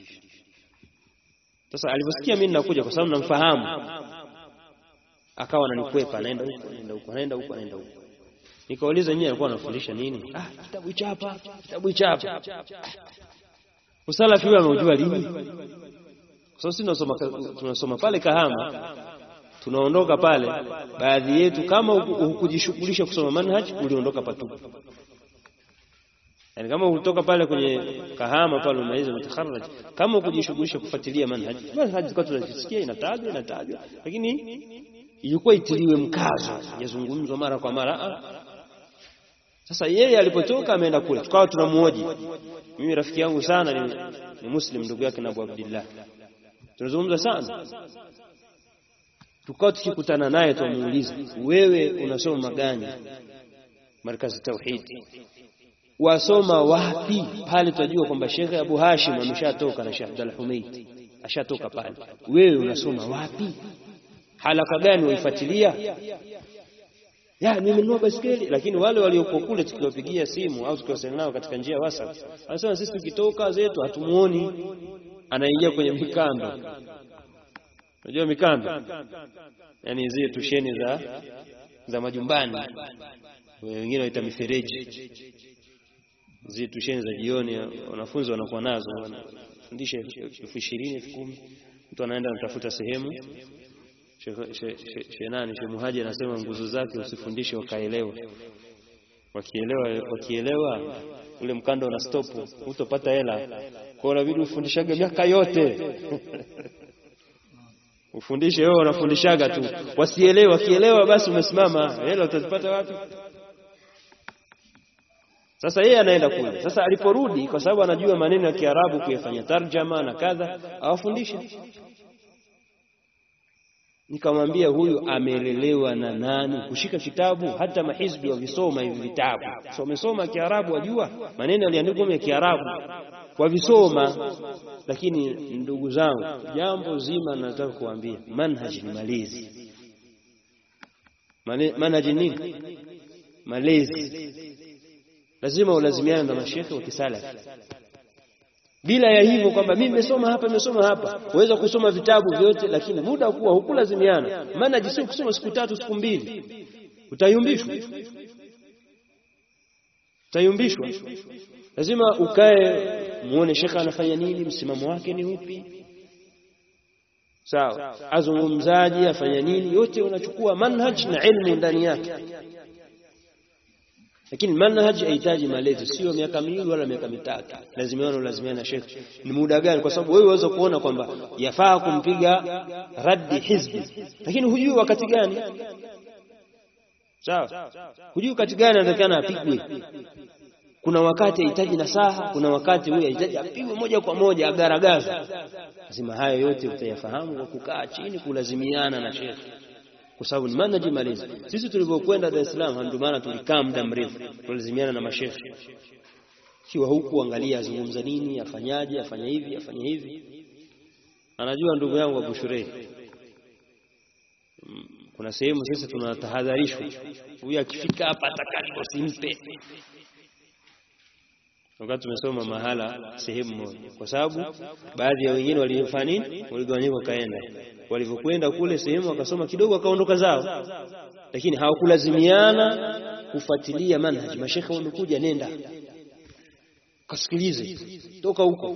Sasa alivyosikia mimi ninakuja, kwa sababu namfahamu, akawa ananikwepa, anaenda huko, anaenda huko, anaenda huko, anaenda huko Nikauliza, nyinyi alikuwa anafundisha nini? Ah, kitabu hicho hapa, kitabu hicho hapa. Usalafi huyo ameujua lini? Sababu sisi tunasoma tunasoma pale Kahama, tunaondoka pale, baadhi yetu kama hukujishughulisha kusoma manhaj, uliondoka patupu. Yani kama ulitoka pale kwenye Kahama pale umaliza mtakharraj, kama hukujishughulisha kufuatilia manhaj, manhaj kwa tunasikia inatajwa inatajwa, lakini ilikuwa itiliwe mkazo, yazungumzwa mara kwa mara. Sasa yeye alipotoka ameenda kule, tukawa tunamhoji. Mimi rafiki yangu sana ni, ni Muslim, ndugu yake na Abu Abdullah, tunazungumza sana, tukawa tukikutana naye twamuuliza, wewe unasoma gani? Markazi Tauhid, wasoma wapi? Pale tunajua kwamba Sheikh Abu Hashim ameshatoka na Sheikh Abdul Humaid ashatoka pale, wewe unasoma wapi? halaka gani waifuatilia? Ya, nimenunua baiskeli, lakini wale waliokuwa kule tukiwapigia simu au tukiwasiliana nao katika njia ya WhatsApp, anasema sisi tukitoka zetu hatumuoni, anaingia kwenye mikando. Unajua mikando, yaani zile tusheni za za majumbani, wengine waita mifereji, zile tusheni za jioni, wanafunzi wanakuwa nazo, wanafundisha elfu ishirini elfu kumi. Mtu anaenda anatafuta sehemu Shehe nani Shehe Muhaji anasema nguzo zake usifundishe wakaelewa, wakielewa wakielewa ule mkanda una stop, utopata hela kwa unabidi ufundishage miaka yote <laughs> ufundishe wewe, unafundishaga tu, wasielewe. Wakielewa basi umesimama, hela utazipata wapi? Sasa yeye anaenda kule. Sasa aliporudi, kwa sababu anajua maneno ya Kiarabu kuyafanya tarjama na kadha, awafundishe Nikamwambia huyu amelelewa na nani? Kushika kitabu, hata mahizbi wavisoma hivi vitabu, so wamesoma Kiarabu, wajua maneno yaliandikwa ya Kiarabu, wavisoma. Lakini ndugu zangu, jambo zima nataka kuambia, manhaji ni malezi. Manhaji nini? Malezi. Lazima ulazimiane na mashekhe wa kisalafi bila ya hivyo kwamba mimi nimesoma hapa nimesoma hapa, waweza kusoma vitabu vyote, lakini muda kuwa hukulazimiana. Maana jisio kusoma siku tatu siku mbili, utayumbishwa, utayumbishwa. Lazima ukae muone shekha anafanya nini, msimamo wake ni upi, sawa, azungumzaji afanya nini, yote unachukua manhaj na ilmu ndani yake lakini manhaj haihitaji malezi, sio miaka miwili wala miaka mitatu. Lazimiana lazimiana na shekhi ni muda gani? Kwa sababu wewe unaweza kuona kwamba yafaa kumpiga raddi hizbi, lakini hujui wakati gani. Sawa, hujui wakati gani anatakana apigwe. Kuna wakati ahitaji nasaha, kuna wakati huyu ahitaji apigwe moja kwa moja, agaragaza. Lazima hayo yote utayafahamu kwa kukaa chini, kulazimiana na shekhi kwa sababu ni manhaji malezi. Sisi tulivyokwenda Dar es Salaam, ndio maana tulikaa muda mrefu, tulazimiana na mashekhe kiwa huku, angalia azungumza nini, afanyaje, afanya hivi, afanya hivi. Anajua ndugu yangu Abu Shurei, kuna sehemu sisi tunatahadharishwa, huyu akifika hapa atakani usimpe wakati tumesoma mahala sehemu moja, kwa sababu baadhi ya wengine walifanya nini, waligawanyika wakaenda. Walivyokwenda kule sehemu wakasoma kidogo, wakaondoka zao, lakini hawakulazimiana kufuatilia manhaji. Mashekhe wamekuja, nenda. Kasikilize. Toka huko,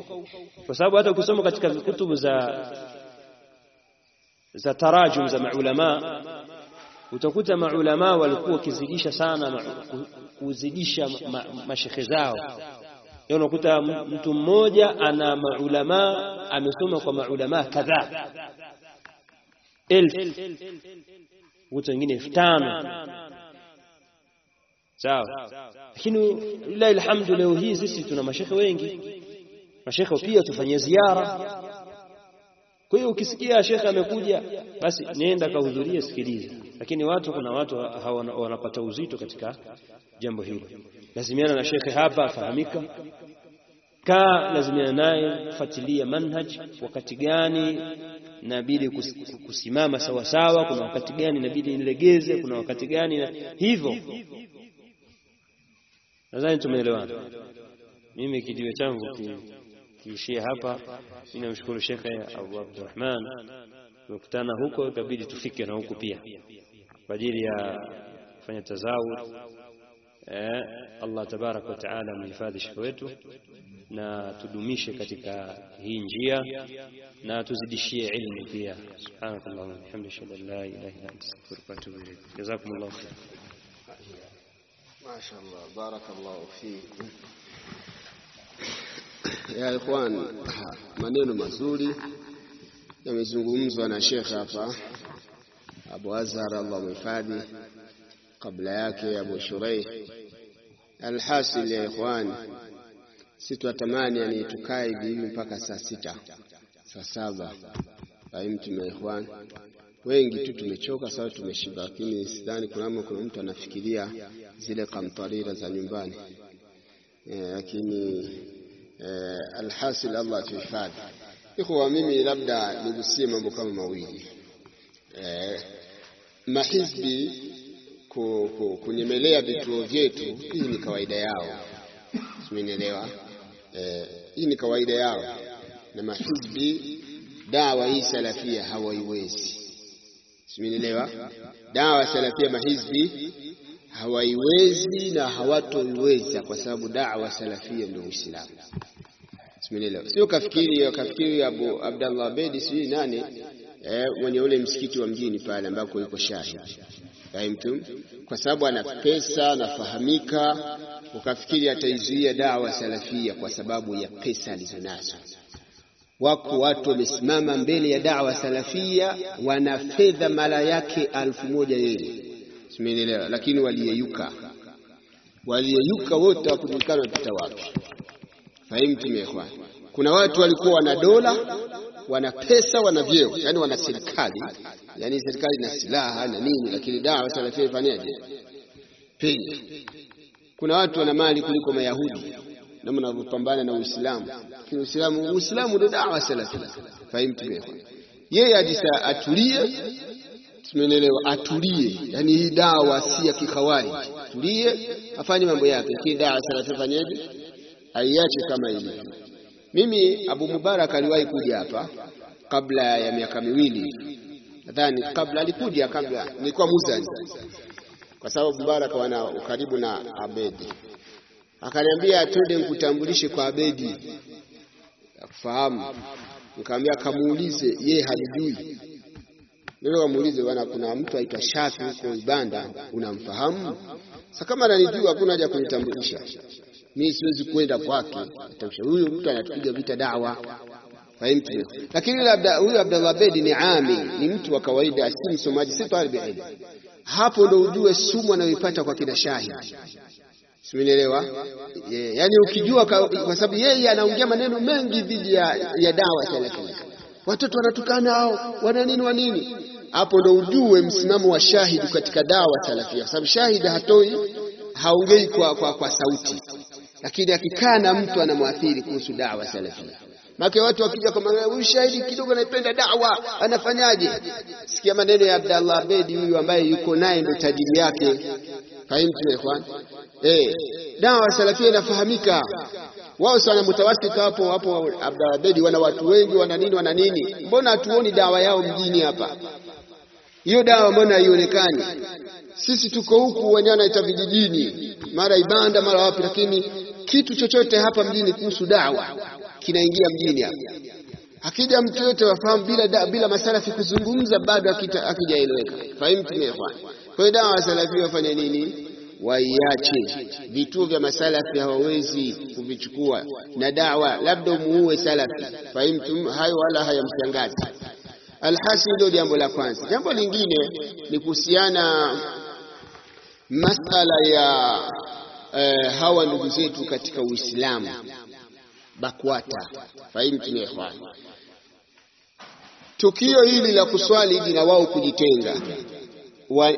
kwa sababu hata ukisoma katika kutubu za za tarajum za maulama utakuta maulama walikuwa wakizidisha sana kuzidisha mashekhe zao Yaani unakuta mtu mmoja ana maulama amesoma kwa maulama kadhaa elfu, uta wengine elfu tano sawa. Lakini lillahi alhamdu, leo hii sisi tuna mashekhe wengi, mashekhe pia tufanyie ziara. Kwa hiyo ukisikia shekhe amekuja, basi nenda kahudhurie, sikiliza. Lakini watu, kuna watu wanapata uzito katika jambo hilo. Lazimiana na shekhe hapa, afahamika kaa lazimiana naye, fuatilia manhaj. Wakati gani inabidi kusimama sawasawa sawa, kuna wakati gani inabidi nilegeze, kuna wakati gani na hivyo. Nadhani tumeelewana. Mimi kijiwe changu kiishie hapa. Mimi namshukuru Shekhe Abu Abdurrahman, tumekutana huko, ikabidi tufike na huko pia kwa ajili ya kufanya tazawud. Eh, Allah tabaraka wa taala amhifadhi shekhe wetu na tudumishe katika hii njia na tuzidishie ilmu pia. Subhanakallahumma wa ashhadu an la ilaha illa anta astaghfiruka wa atubu. Jazakumullahu khair. Mashaallah, barakallahu fikum ya ikhwan. Maneno mazuri yamezungumzwa na shekhe hapa Abu Azhar, Allah mhifadhi, kabla yake Abu Shuraih. Alhasil ya ikhwan si twatamani yani tukae hivi mpaka saa sita saa saba fahimtum ikhwan. Wengi tu tumechoka sawa, tumeshiba, lakini sidhani kuna kuna mtu anafikiria zile kamtarira za nyumbani e, lakini e, alhasil Allah tuhifadhi. Ikhwa, mimi labda nigusie mambo kama mawili eh, mahizbi kunyemelea vituo vyetu, hii ni kawaida yao, simenielewa? Eh, hii ni kawaida yao, na mahizbi dawa hii salafia hawaiwezi, simenielewa? Dawa salafia mahizbi hawaiwezi na hawatoiweza, kwa sababu dawa salafia ndio Uislamu. Simenielewa? Sio kafikiri kafikiri Abu Abdallah Bedi sijui nani eh, mwenye ule msikiti wa mjini pale ambako yuko shahidi fahimtum, kwa sababu ana pesa anafahamika, ukafikiri ataizuia dawa salafia kwa sababu ya pesa alizonazo. Wako watu wamesimama mbele ya dawa salafia, wana fedha mara yake alfu moja yeye, simenielewa, lakini waliyeyuka, waliyeyuka wote wakujulikana wapita wapi. Fahimtum ikhwan, kuna watu walikuwa wana dola wana pesa wana vyeo, yani wana serikali, yani serikali na silaha na nini, lakini dawa salafia ifanyaje? Penya. Kuna watu wana mali kuliko Mayahudi na mnapambana na Uislamu, lakini Uislamu Uislamu ndio dawa salafia. Fahimu yeye ajisa atulie, tumeelewa, atulie, yani hii dawa si ya kikhawarij, tulie, afanye mambo yake, lakini dawa salafia ifanyaje? Aiache kama ilivyo. Mimi Abu Mubarak aliwahi kuja hapa kabla ya miaka miwili nadhani, kabla alikuja, kabla nilikuwa Muzani, kwa sababu Mubarak wana ukaribu na Abedi. Akaniambia twende nikutambulishe kwa Abedi akufahamu. Nikamwambia kamuulize, yeye halijui. Ndio kamuulize, bwana, kuna mtu aitwa Shafi huko Ibanda, unamfahamu? Sasa kama ananijua hakuna haja kunitambulisha mimi siwezi kwenda kwake, huyu mtu anatupiga vita dawa. Fahimu? Lakini huyu Abdallah Bedi ni ami, ni mtu wa kawaida, si msomaji, si talibu ilmu. Hapo ndo ujue sumu anayoipata kwa kina Shahid. Simenielewa? Yeah. Yaani ukijua kwa kwa sababu yeye anaongea maneno mengi dhidi ya, ya dawa salafia, watoto wanatukana hao wana nini wa nini. Hapo ndo ujue msimamo wa shahidi katika dawa salafia, kwa sababu shahidi hatoi haongei kwa, kwa, kwa sauti lakini akikaa na mtu anamwathiri kuhusu dawa salafia. Maka watu wakija kwa huyu shahidi kidogo anaipenda dawa, anafanyaje? Sikia maneno ya Abdallah Bedi huyu ambaye yuko naye ndo tajiri yake. Fahimu ikhwan? Eh, dawa salafia inafahamika. Wao sana mutawasita hapo hapo, Abdallah Bedi wana watu wengi, wana nini, wana nini. Mbona hatuoni dawa yao mjini hapa? Hiyo dawa mbona haionekani? Sisi tuko huku wenyewe wanaita vijijini, mara Ibanda, mara wapi, lakini kitu chochote hapa mjini kuhusu dawa kinaingia mjini hapa. Akija mtu yote wafahamu bila da, bila masalafi kuzungumza bado akijaeleweka. Fahimu tumefanya. Kwa hiyo dawa salafi wafanye nini? Waiache. Vituo vya masalafi hawawezi kuvichukua, na dawa labda umuue salafi. Fahimu hayo, wala hayamshangazi. Alhasi, ndio jambo la kwanza. Jambo lingine ni kuhusiana masala ya eh, hawa ndugu zetu katika Uislamu BAKWATA. Fahimu ikhwan? Tukio hili la kuswali idi na wao kujitenga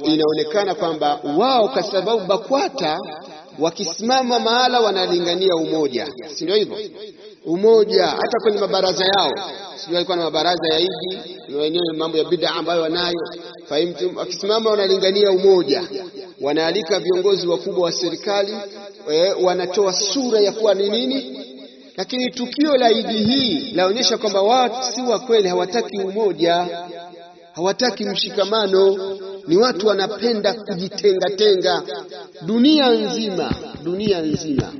inaonekana kwamba wao kwa sababu BAKWATA wakisimama mahala wanalingania umoja, si ndio hivyo? Umoja hata kwenye mabaraza yao, sijui walikuwa na mabaraza ya idi na wenyewe mambo ya bid'a ambayo wanayo. Fahimu, wakisimama wanalingania umoja, wanaalika viongozi wakubwa wa serikali e, wanatoa sura ya kuwa ni nini, lakini tukio la idi hii laonyesha kwamba watu si wa kweli, hawataki umoja, hawataki mshikamano. Ni watu wanapenda kujitengatenga dunia nzima, dunia nzima.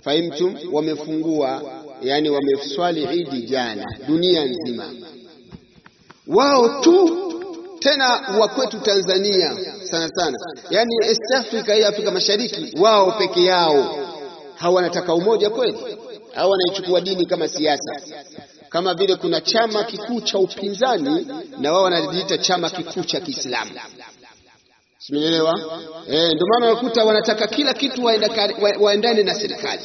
Fahimtum, wamefungua yani, wameswali idi jana dunia nzima, wao tu tena wa kwetu Tanzania sana sana, yani East Africa, hii Afrika Mashariki, wao peke yao hawanataka umoja kweli, au wanaichukua dini kama siasa kama vile kuna chama kikuu cha upinzani na wao wanajiita chama kikuu cha Kiislamu. Simenielewa? Eh, ndio maana wakuta wanataka kila kitu waendane na serikali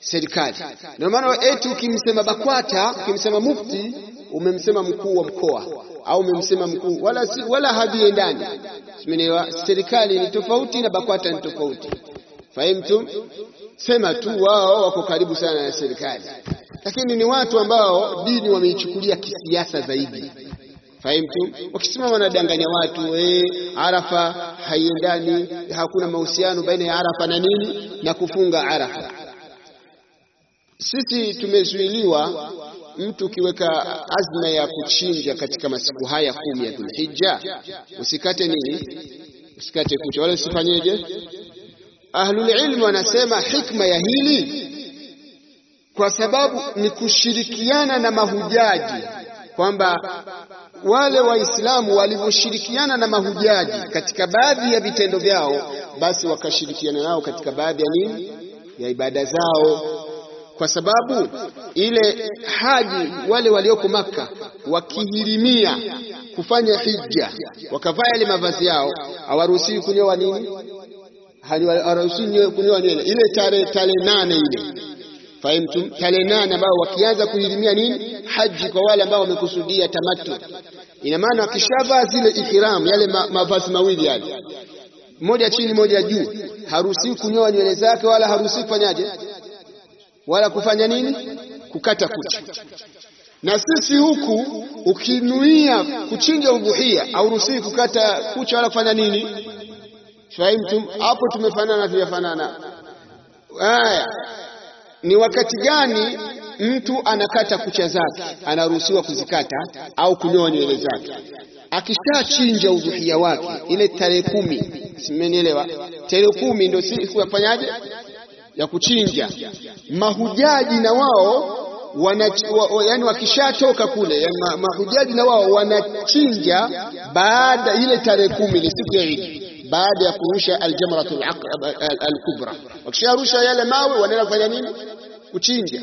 serikali. Ndio maana eti ukimsema BAKWATA ukimsema mufti umemsema mkuu wa mkoa au umemsema mkuu, wala si, wala haviendani. Simenielewa? Serikali ni tofauti na BAKWATA ni tofauti. Fahimu? Sema tu wao wako karibu sana na serikali lakini ni watu ambao dini wameichukulia kisiasa zaidi. Fahimtu? Wakisimama wanadanganya watu eh, Arafa haiendani, hakuna mahusiano baina ya Arafa na nini na kufunga Arafa. Sisi tumezuiliwa mtu ukiweka azma ya kuchinja katika masiku haya kumi ya Dhulhijja, usikate nini? Usikate kucha wala usifanyeje? Ahlul ilm wanasema hikma ya hili kwa sababu ni kushirikiana na mahujaji, kwamba wale Waislamu walivyoshirikiana na mahujaji katika baadhi ya vitendo vyao, basi wakashirikiana nao katika baadhi ya nini, ya ibada zao. Kwa sababu ile haji wale walioko Makka wakihirimia kufanya hija wakavaa yale mavazi yao, hawaruhusiwi kunyoa nini, hawaruhusiwi kunyoa nywele. Ile tarehe tarehe nane ile. Fahimtum, tarehe nane ambao wakianza kuhirimia nini? Haji, kwa wale ambao wamekusudia tamattu, ina maana wakishavaa zile ihram, yale ma, mavazi mawili yale, moja chini moja juu, haruhusiwi kunyoa nywele zake, wala haruhusiwi kufanyaje? Wala kufanya nini, kukata kucha. Na sisi huku ukinuia kuchinja udhuhia, hauruhusiwi kukata kucha wala kufanya nini. Fahimtum? Hapo tumefanana, tujafanana. Haya, ni wakati gani mtu anakata kucha zake? Anaruhusiwa kuzikata au kunyoa nywele zake akishachinja udhuhia wake, ile tarehe kumi, simenielewa? Tarehe kumi ndio siku yafanyaje ya kuchinja. Mahujaji na wao wana, wa, yani wakishatoka kule yani ma, mahujaji na wao wanachinja baada ile tarehe kumi ni siku ya Idi, baada ya kurusha aljamratul alkubra. Wakisharusha yale mawe wanaenda kufanya nini? Kuchinja.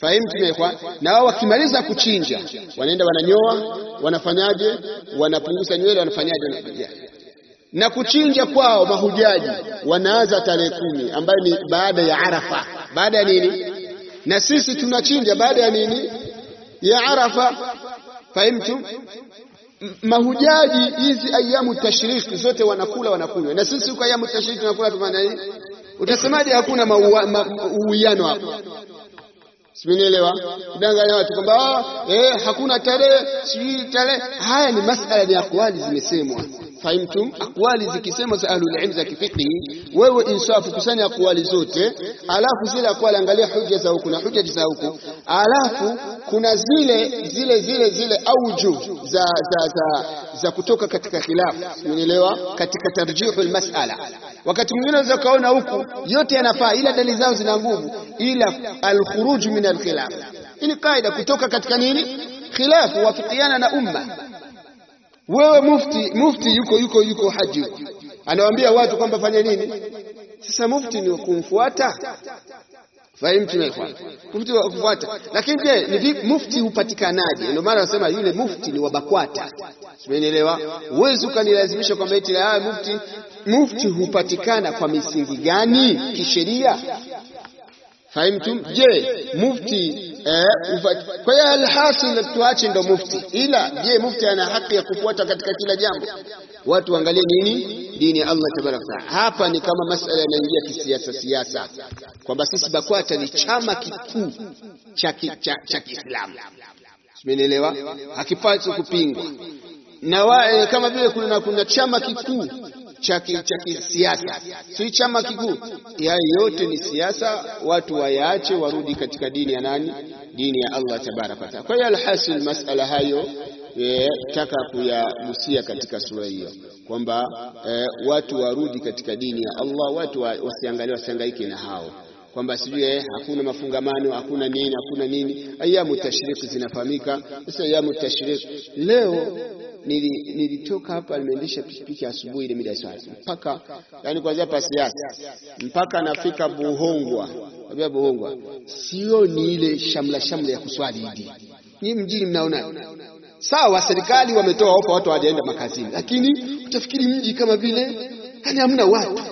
fahimtumekwa na wao wakimaliza kuchinja wanaenda wananyoa, wanafanyaje? Wanapunguza nywele, wanafanyaje? na kuchinja kwao mahujaji wanaanza tarehe kumi ambayo ni baada ya Arafa. Baada ya nini? Na sisi tunachinja baada ya nini? Ya Arafa. Fahimtu? Mahujaji hizi ayamu tashriki zote wanakula wanakunywa, na sisi kwa ayamu tashriki tunakula tufanya nini? Utasemaje hakuna uwiano hapo? Simenielewa? Kudanganya watu kwamba eh, hakuna tarehe sijui tarehe. Haya ni masala ya akwali zimesemwa Fahimtum, aqwali zikisema za ahlul ilm za kifiqhi, wewe insafu kusanya aqwali zote, alafu zile aqwali angalia hujja za huku na hujja za huku, alafu kuna zile zile zile zile auju za za za, za kutoka katika khilaf, unielewa, katika tarjihul mas'ala. Wakati mwingine unaweza kaona huku yote yanafaa, ila dalili zao zina nguvu, ila alkhuruj min alkhilaf. ili kaida kutoka katika nini, khilafu, wafikiana na umma wewe mufti mufti yuko yuko yuko haji yuko. anawaambia watu kwamba fanya nini? Sasa mufti ni kumfuata, fahimu tunaifanya mufti wa kufuata. Lakini je, ni mufti hupatikanaje? Ndio maana nasema yule mufti ni wabakwata BAKWATA, uwezo kanilazimisha ukanilazimisha kwamba eti ah, mufti mufti hupatikana kwa misingi gani kisheria? Fahimtum? Je, mufti eh, kwa hiyo alhasil tuache ndo mufti, ila je, mufti ana haki ya kufuata katika kila jambo? Watu waangalie nini dini ya Allah tabaraka taala. Hapa ni kama masala yanaingia kisiasa siasa, kwamba sisi BAKWATA ni chama kikuu cha cha Kiislamu, simenielewa, hakipaswi kupingwa na wa, eh, kama vile kuna, kuna chama kikuu cha kisiasa, si chama kikuu. Yayo yote ni siasa, watu wayaache, warudi katika dini ya nani? Dini ya Allah tabaraka wataala. Kwa hiyo alhasil, masala hayo e, taka kuyagusia katika sura hiyo kwamba e, watu warudi katika dini ya Allah, watu wasiangalie, wasihangaike na hao kwamba sijui eh, hakuna mafungamano, hakuna nini, hakuna nini. Ayamu tashriki zinafahamika. Sasa ayamu tashriki leo nili, nilitoka hapa nimeendesha pikipiki asubuhi ile mida swali mpaka yani kuanzia pasiasa mpaka nafika Buhongwa, kabla Buhongwa? Sio ni ile shamla shamla ya kuswali Idi. Ni mjini mnaona. Sawa, serikali wametoa ofa, watu hawajaenda makazini, lakini utafikiri mji kama vile yani hamna watu.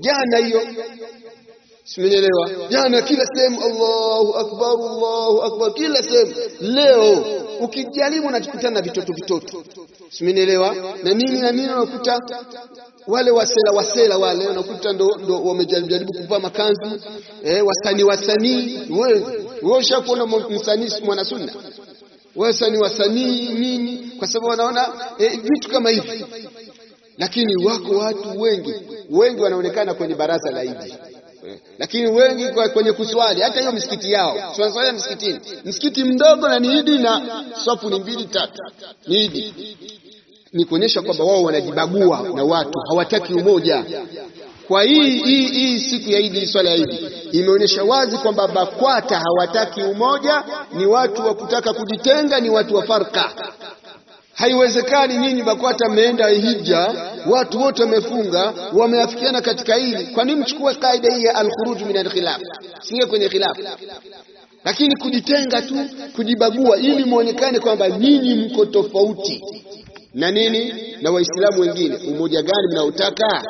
Jana hiyo simenielewa, jana kila sehemu Allahu akbar, Allahu akbar, kila sehemu. Leo ukijaribu unakutana na vitoto vitoto, simenielewa? Na nini na nini, unakuta wale wasela wasela wale unakuta ndo, ndo wamejaribu kuvaa makanzu eh, wasanii wasanii. Wewe wewe ushakuona msanii mwana sunna? Wasa ni wasanii nini, kwa sababu wanaona eh, vitu kama hivi. Lakini wako watu wengi wengi wanaonekana kwenye baraza la Idi lakini wengi kwa- kwenye kuswali, hata hiyo misikiti yao tunaswalia msikitini, msikiti mdogo na niidi na swafu ni mbili tatu, ni Idi ni kuonyesha kwamba wao wanajibagua na watu, hawataki umoja. Kwa hii hii hii siku ya Idi, swala ya Idi imeonyesha wazi kwamba BAKWATA hawataki umoja, ni watu wa kutaka kujitenga, ni watu wa farka. Haiwezekani nyinyi BAKWATA mmeenda hija, watu wote wamefunga, wameafikiana katika hili. Kwa nini mchukue kaida hii ya alkhuruj min alkhilaf, singe kwenye khilaf? Lakini kujitenga tu, kujibagua, ili muonekane kwamba nyinyi mko tofauti na nini na Waislamu wengine. Umoja gani mnaotaka?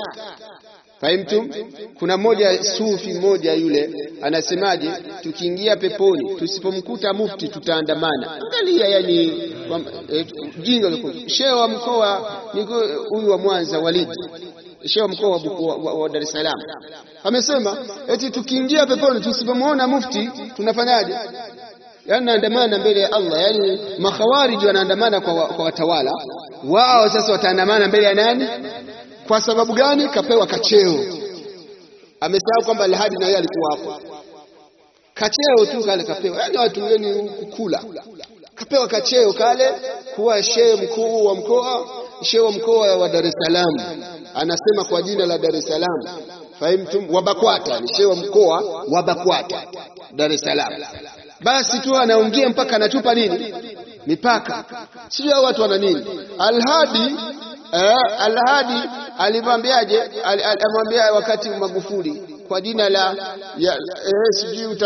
Fahimtum? Kuna moja sufi moja yule anasemaje, tukiingia peponi tusipomkuta mufti tutaandamana. Angalia, yani eh, jinga shehe wa mkoa niko huyu wa Mwanza Walidi, shehe wa mkoa wa, Dar es Salaam amesema eti tukiingia peponi tusipomwona mufti tunafanyaje? yani naandamana mbele ya Allah. Yani makhawariji wanaandamana kwa, kwa watawala wao, sasa wataandamana mbele ya nani? Kwa sababu gani? Kapewa kacheo. Amesahau kwamba Alhadi na yeye alikuwa hapo, kacheo tu kale kapewa. Yani watu wengine kukula, kapewa kacheo kale kuwa shehe mkuu wa mkoa, shehe wa mkoa wa Dar es Salaam, anasema kwa jina la Dar es Salaam. Fahimtum? wa BAKWATA ni shehe wa mkoa wa BAKWATA Dar es Salaam basi tu anaongea mpaka anatupa nini mipaka, hao watu wana nini. Alhadi eh, Alhadi alimwambiaje? Al- al- Alimwambia wakati Magufuli kwa jina la eh, sijui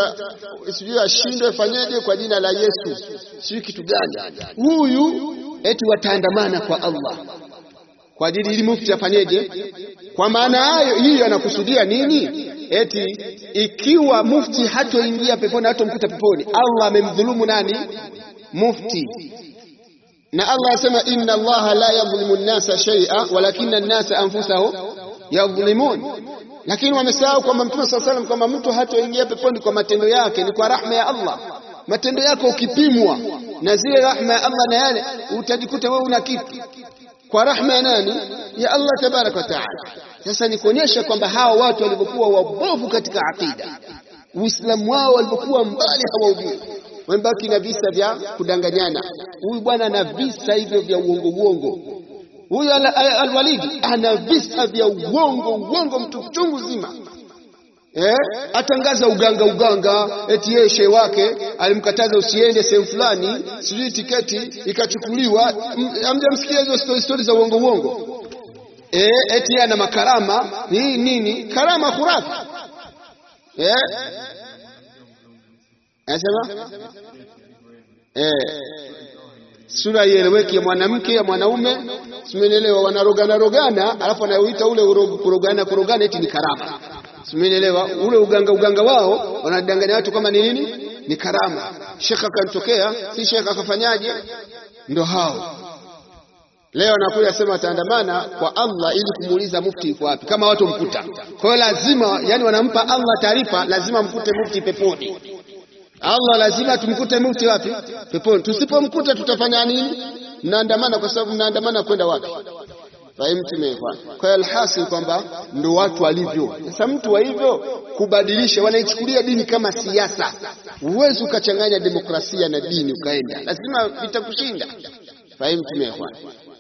sijui ashindwe fanyeje kwa jina la Yesu, sijui kitu gani. Huyu eti wataandamana kwa Allah kwa ajili ili mufti afanyeje? Kwa maana hayo hiyo anakusudia nini? Eti ikiwa mufti hatoingia peponi, hatomkuta peponi, Allah amemdhulumu nani? Mufti. Na Allah asema inna Allaha la yadhlimu an-nasa shay'a walakinna an-nasa anfusahum yadhlimun. Lakini wamesahau kwamba Mtume saa salam kwamba mtu hatoingia peponi kwa matendo yake, ni kwa rahma ya Allah. Matendo yako ukipimwa na zile rahma ya Allah na yale, utajikuta wewe una kitu kwa rahma ya nani? Ya Allah tabaraka wa taala. Sasa ni kuonyesha kwamba hawa watu walivyokuwa wabovu katika aqida, Uislamu wao walivyokuwa mbali, hawaujui, wamebaki na visa vya kudanganyana. Huyu bwana ana visa hivyo vya uongo uongo, huyu al- al- Alwalidi ana visa vya uongo uongo, mtu chungu zima Eh, atangaza uganga uganga, eti yeye shehe wake alimkataza usiende sehemu fulani, sijui tiketi ikachukuliwa. Hamjamsikia hizo stori za uongo uongo? Eh, eti ana makarama hii nini, karama khurafi. Eh, anasema eh, sura ieleweke ya mwanamke ya mwanaume, simenelewa, wanarogana rogana, alafu anaoita ule uro- kurogana kurogana eti ni karama Simenielewa? Ule uganga uganga wao wanadanganya watu kama ni nini? Ni karama. Shekha akanitokea, si shekha akafanyaje? Ndo hao leo nakuja sema ataandamana kwa Allah ili kumuuliza mufti yuko wapi, kama watu mkuta. Kwa hiyo lazima, yani wanampa Allah taarifa, lazima mkute mufti peponi. Allah lazima tumkute mufti wapi? Peponi. Tusipomkuta tutafanya nini? naandamana kwa sababu mnaandamana kwenda wapi? Fahimtu mekwa. Kwa hiyo alhasil kwamba ndo watu walivyo. Sasa mtu wa hivyo kubadilisha, wanaichukulia dini kama siasa. Huwezi ukachanganya demokrasia na dini ukaenda, lazima vitakushinda. Fahimtu mekwa.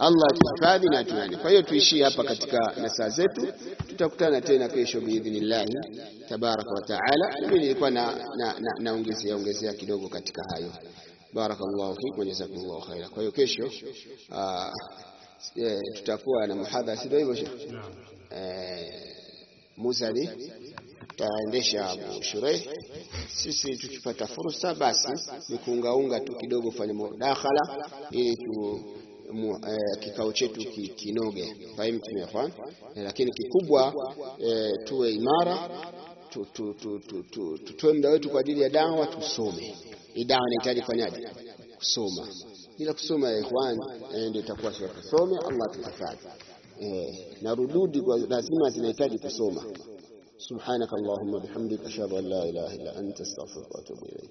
Allah atuhifadhi na atuani. Kwa hiyo tuishie hapa katika nasaa zetu, tutakutana tena kesho biidhnillahi tabaraka wa taala. Mimi nilikuwa na, na, na, naongezea ongezea kidogo katika hayo. Barakallahu fikum wa jazakumullahu khaira. Kwa hiyo kesho aa, eh, tutakuwa na muhadhara, sio hivyo Sheikh? Eh, Musali taendesha Abu Shureh. Sisi tukipata fursa, basi ni kuungaunga tu kidogo, fanya mudakhala ili tu eh, kikao chetu ki, kinoge. Fahimu tumefahamu, eh, lakini kikubwa eh, tuwe imara tu, tu, tu, tu, tu, tutoe muda wetu kwa ajili ya dawa, tusome. Hii dawa inahitaji fanyaje Kusoma bila kusoma ya ikhwan ndio itakuwa sio tusome. Allah tuhifadhi eh, na rududi lazima zinahitaji kusoma. Subhanaka Allahumma bihamdika ashhadu an la ilaha illa anta astaghfiruka wa atubu ilayk.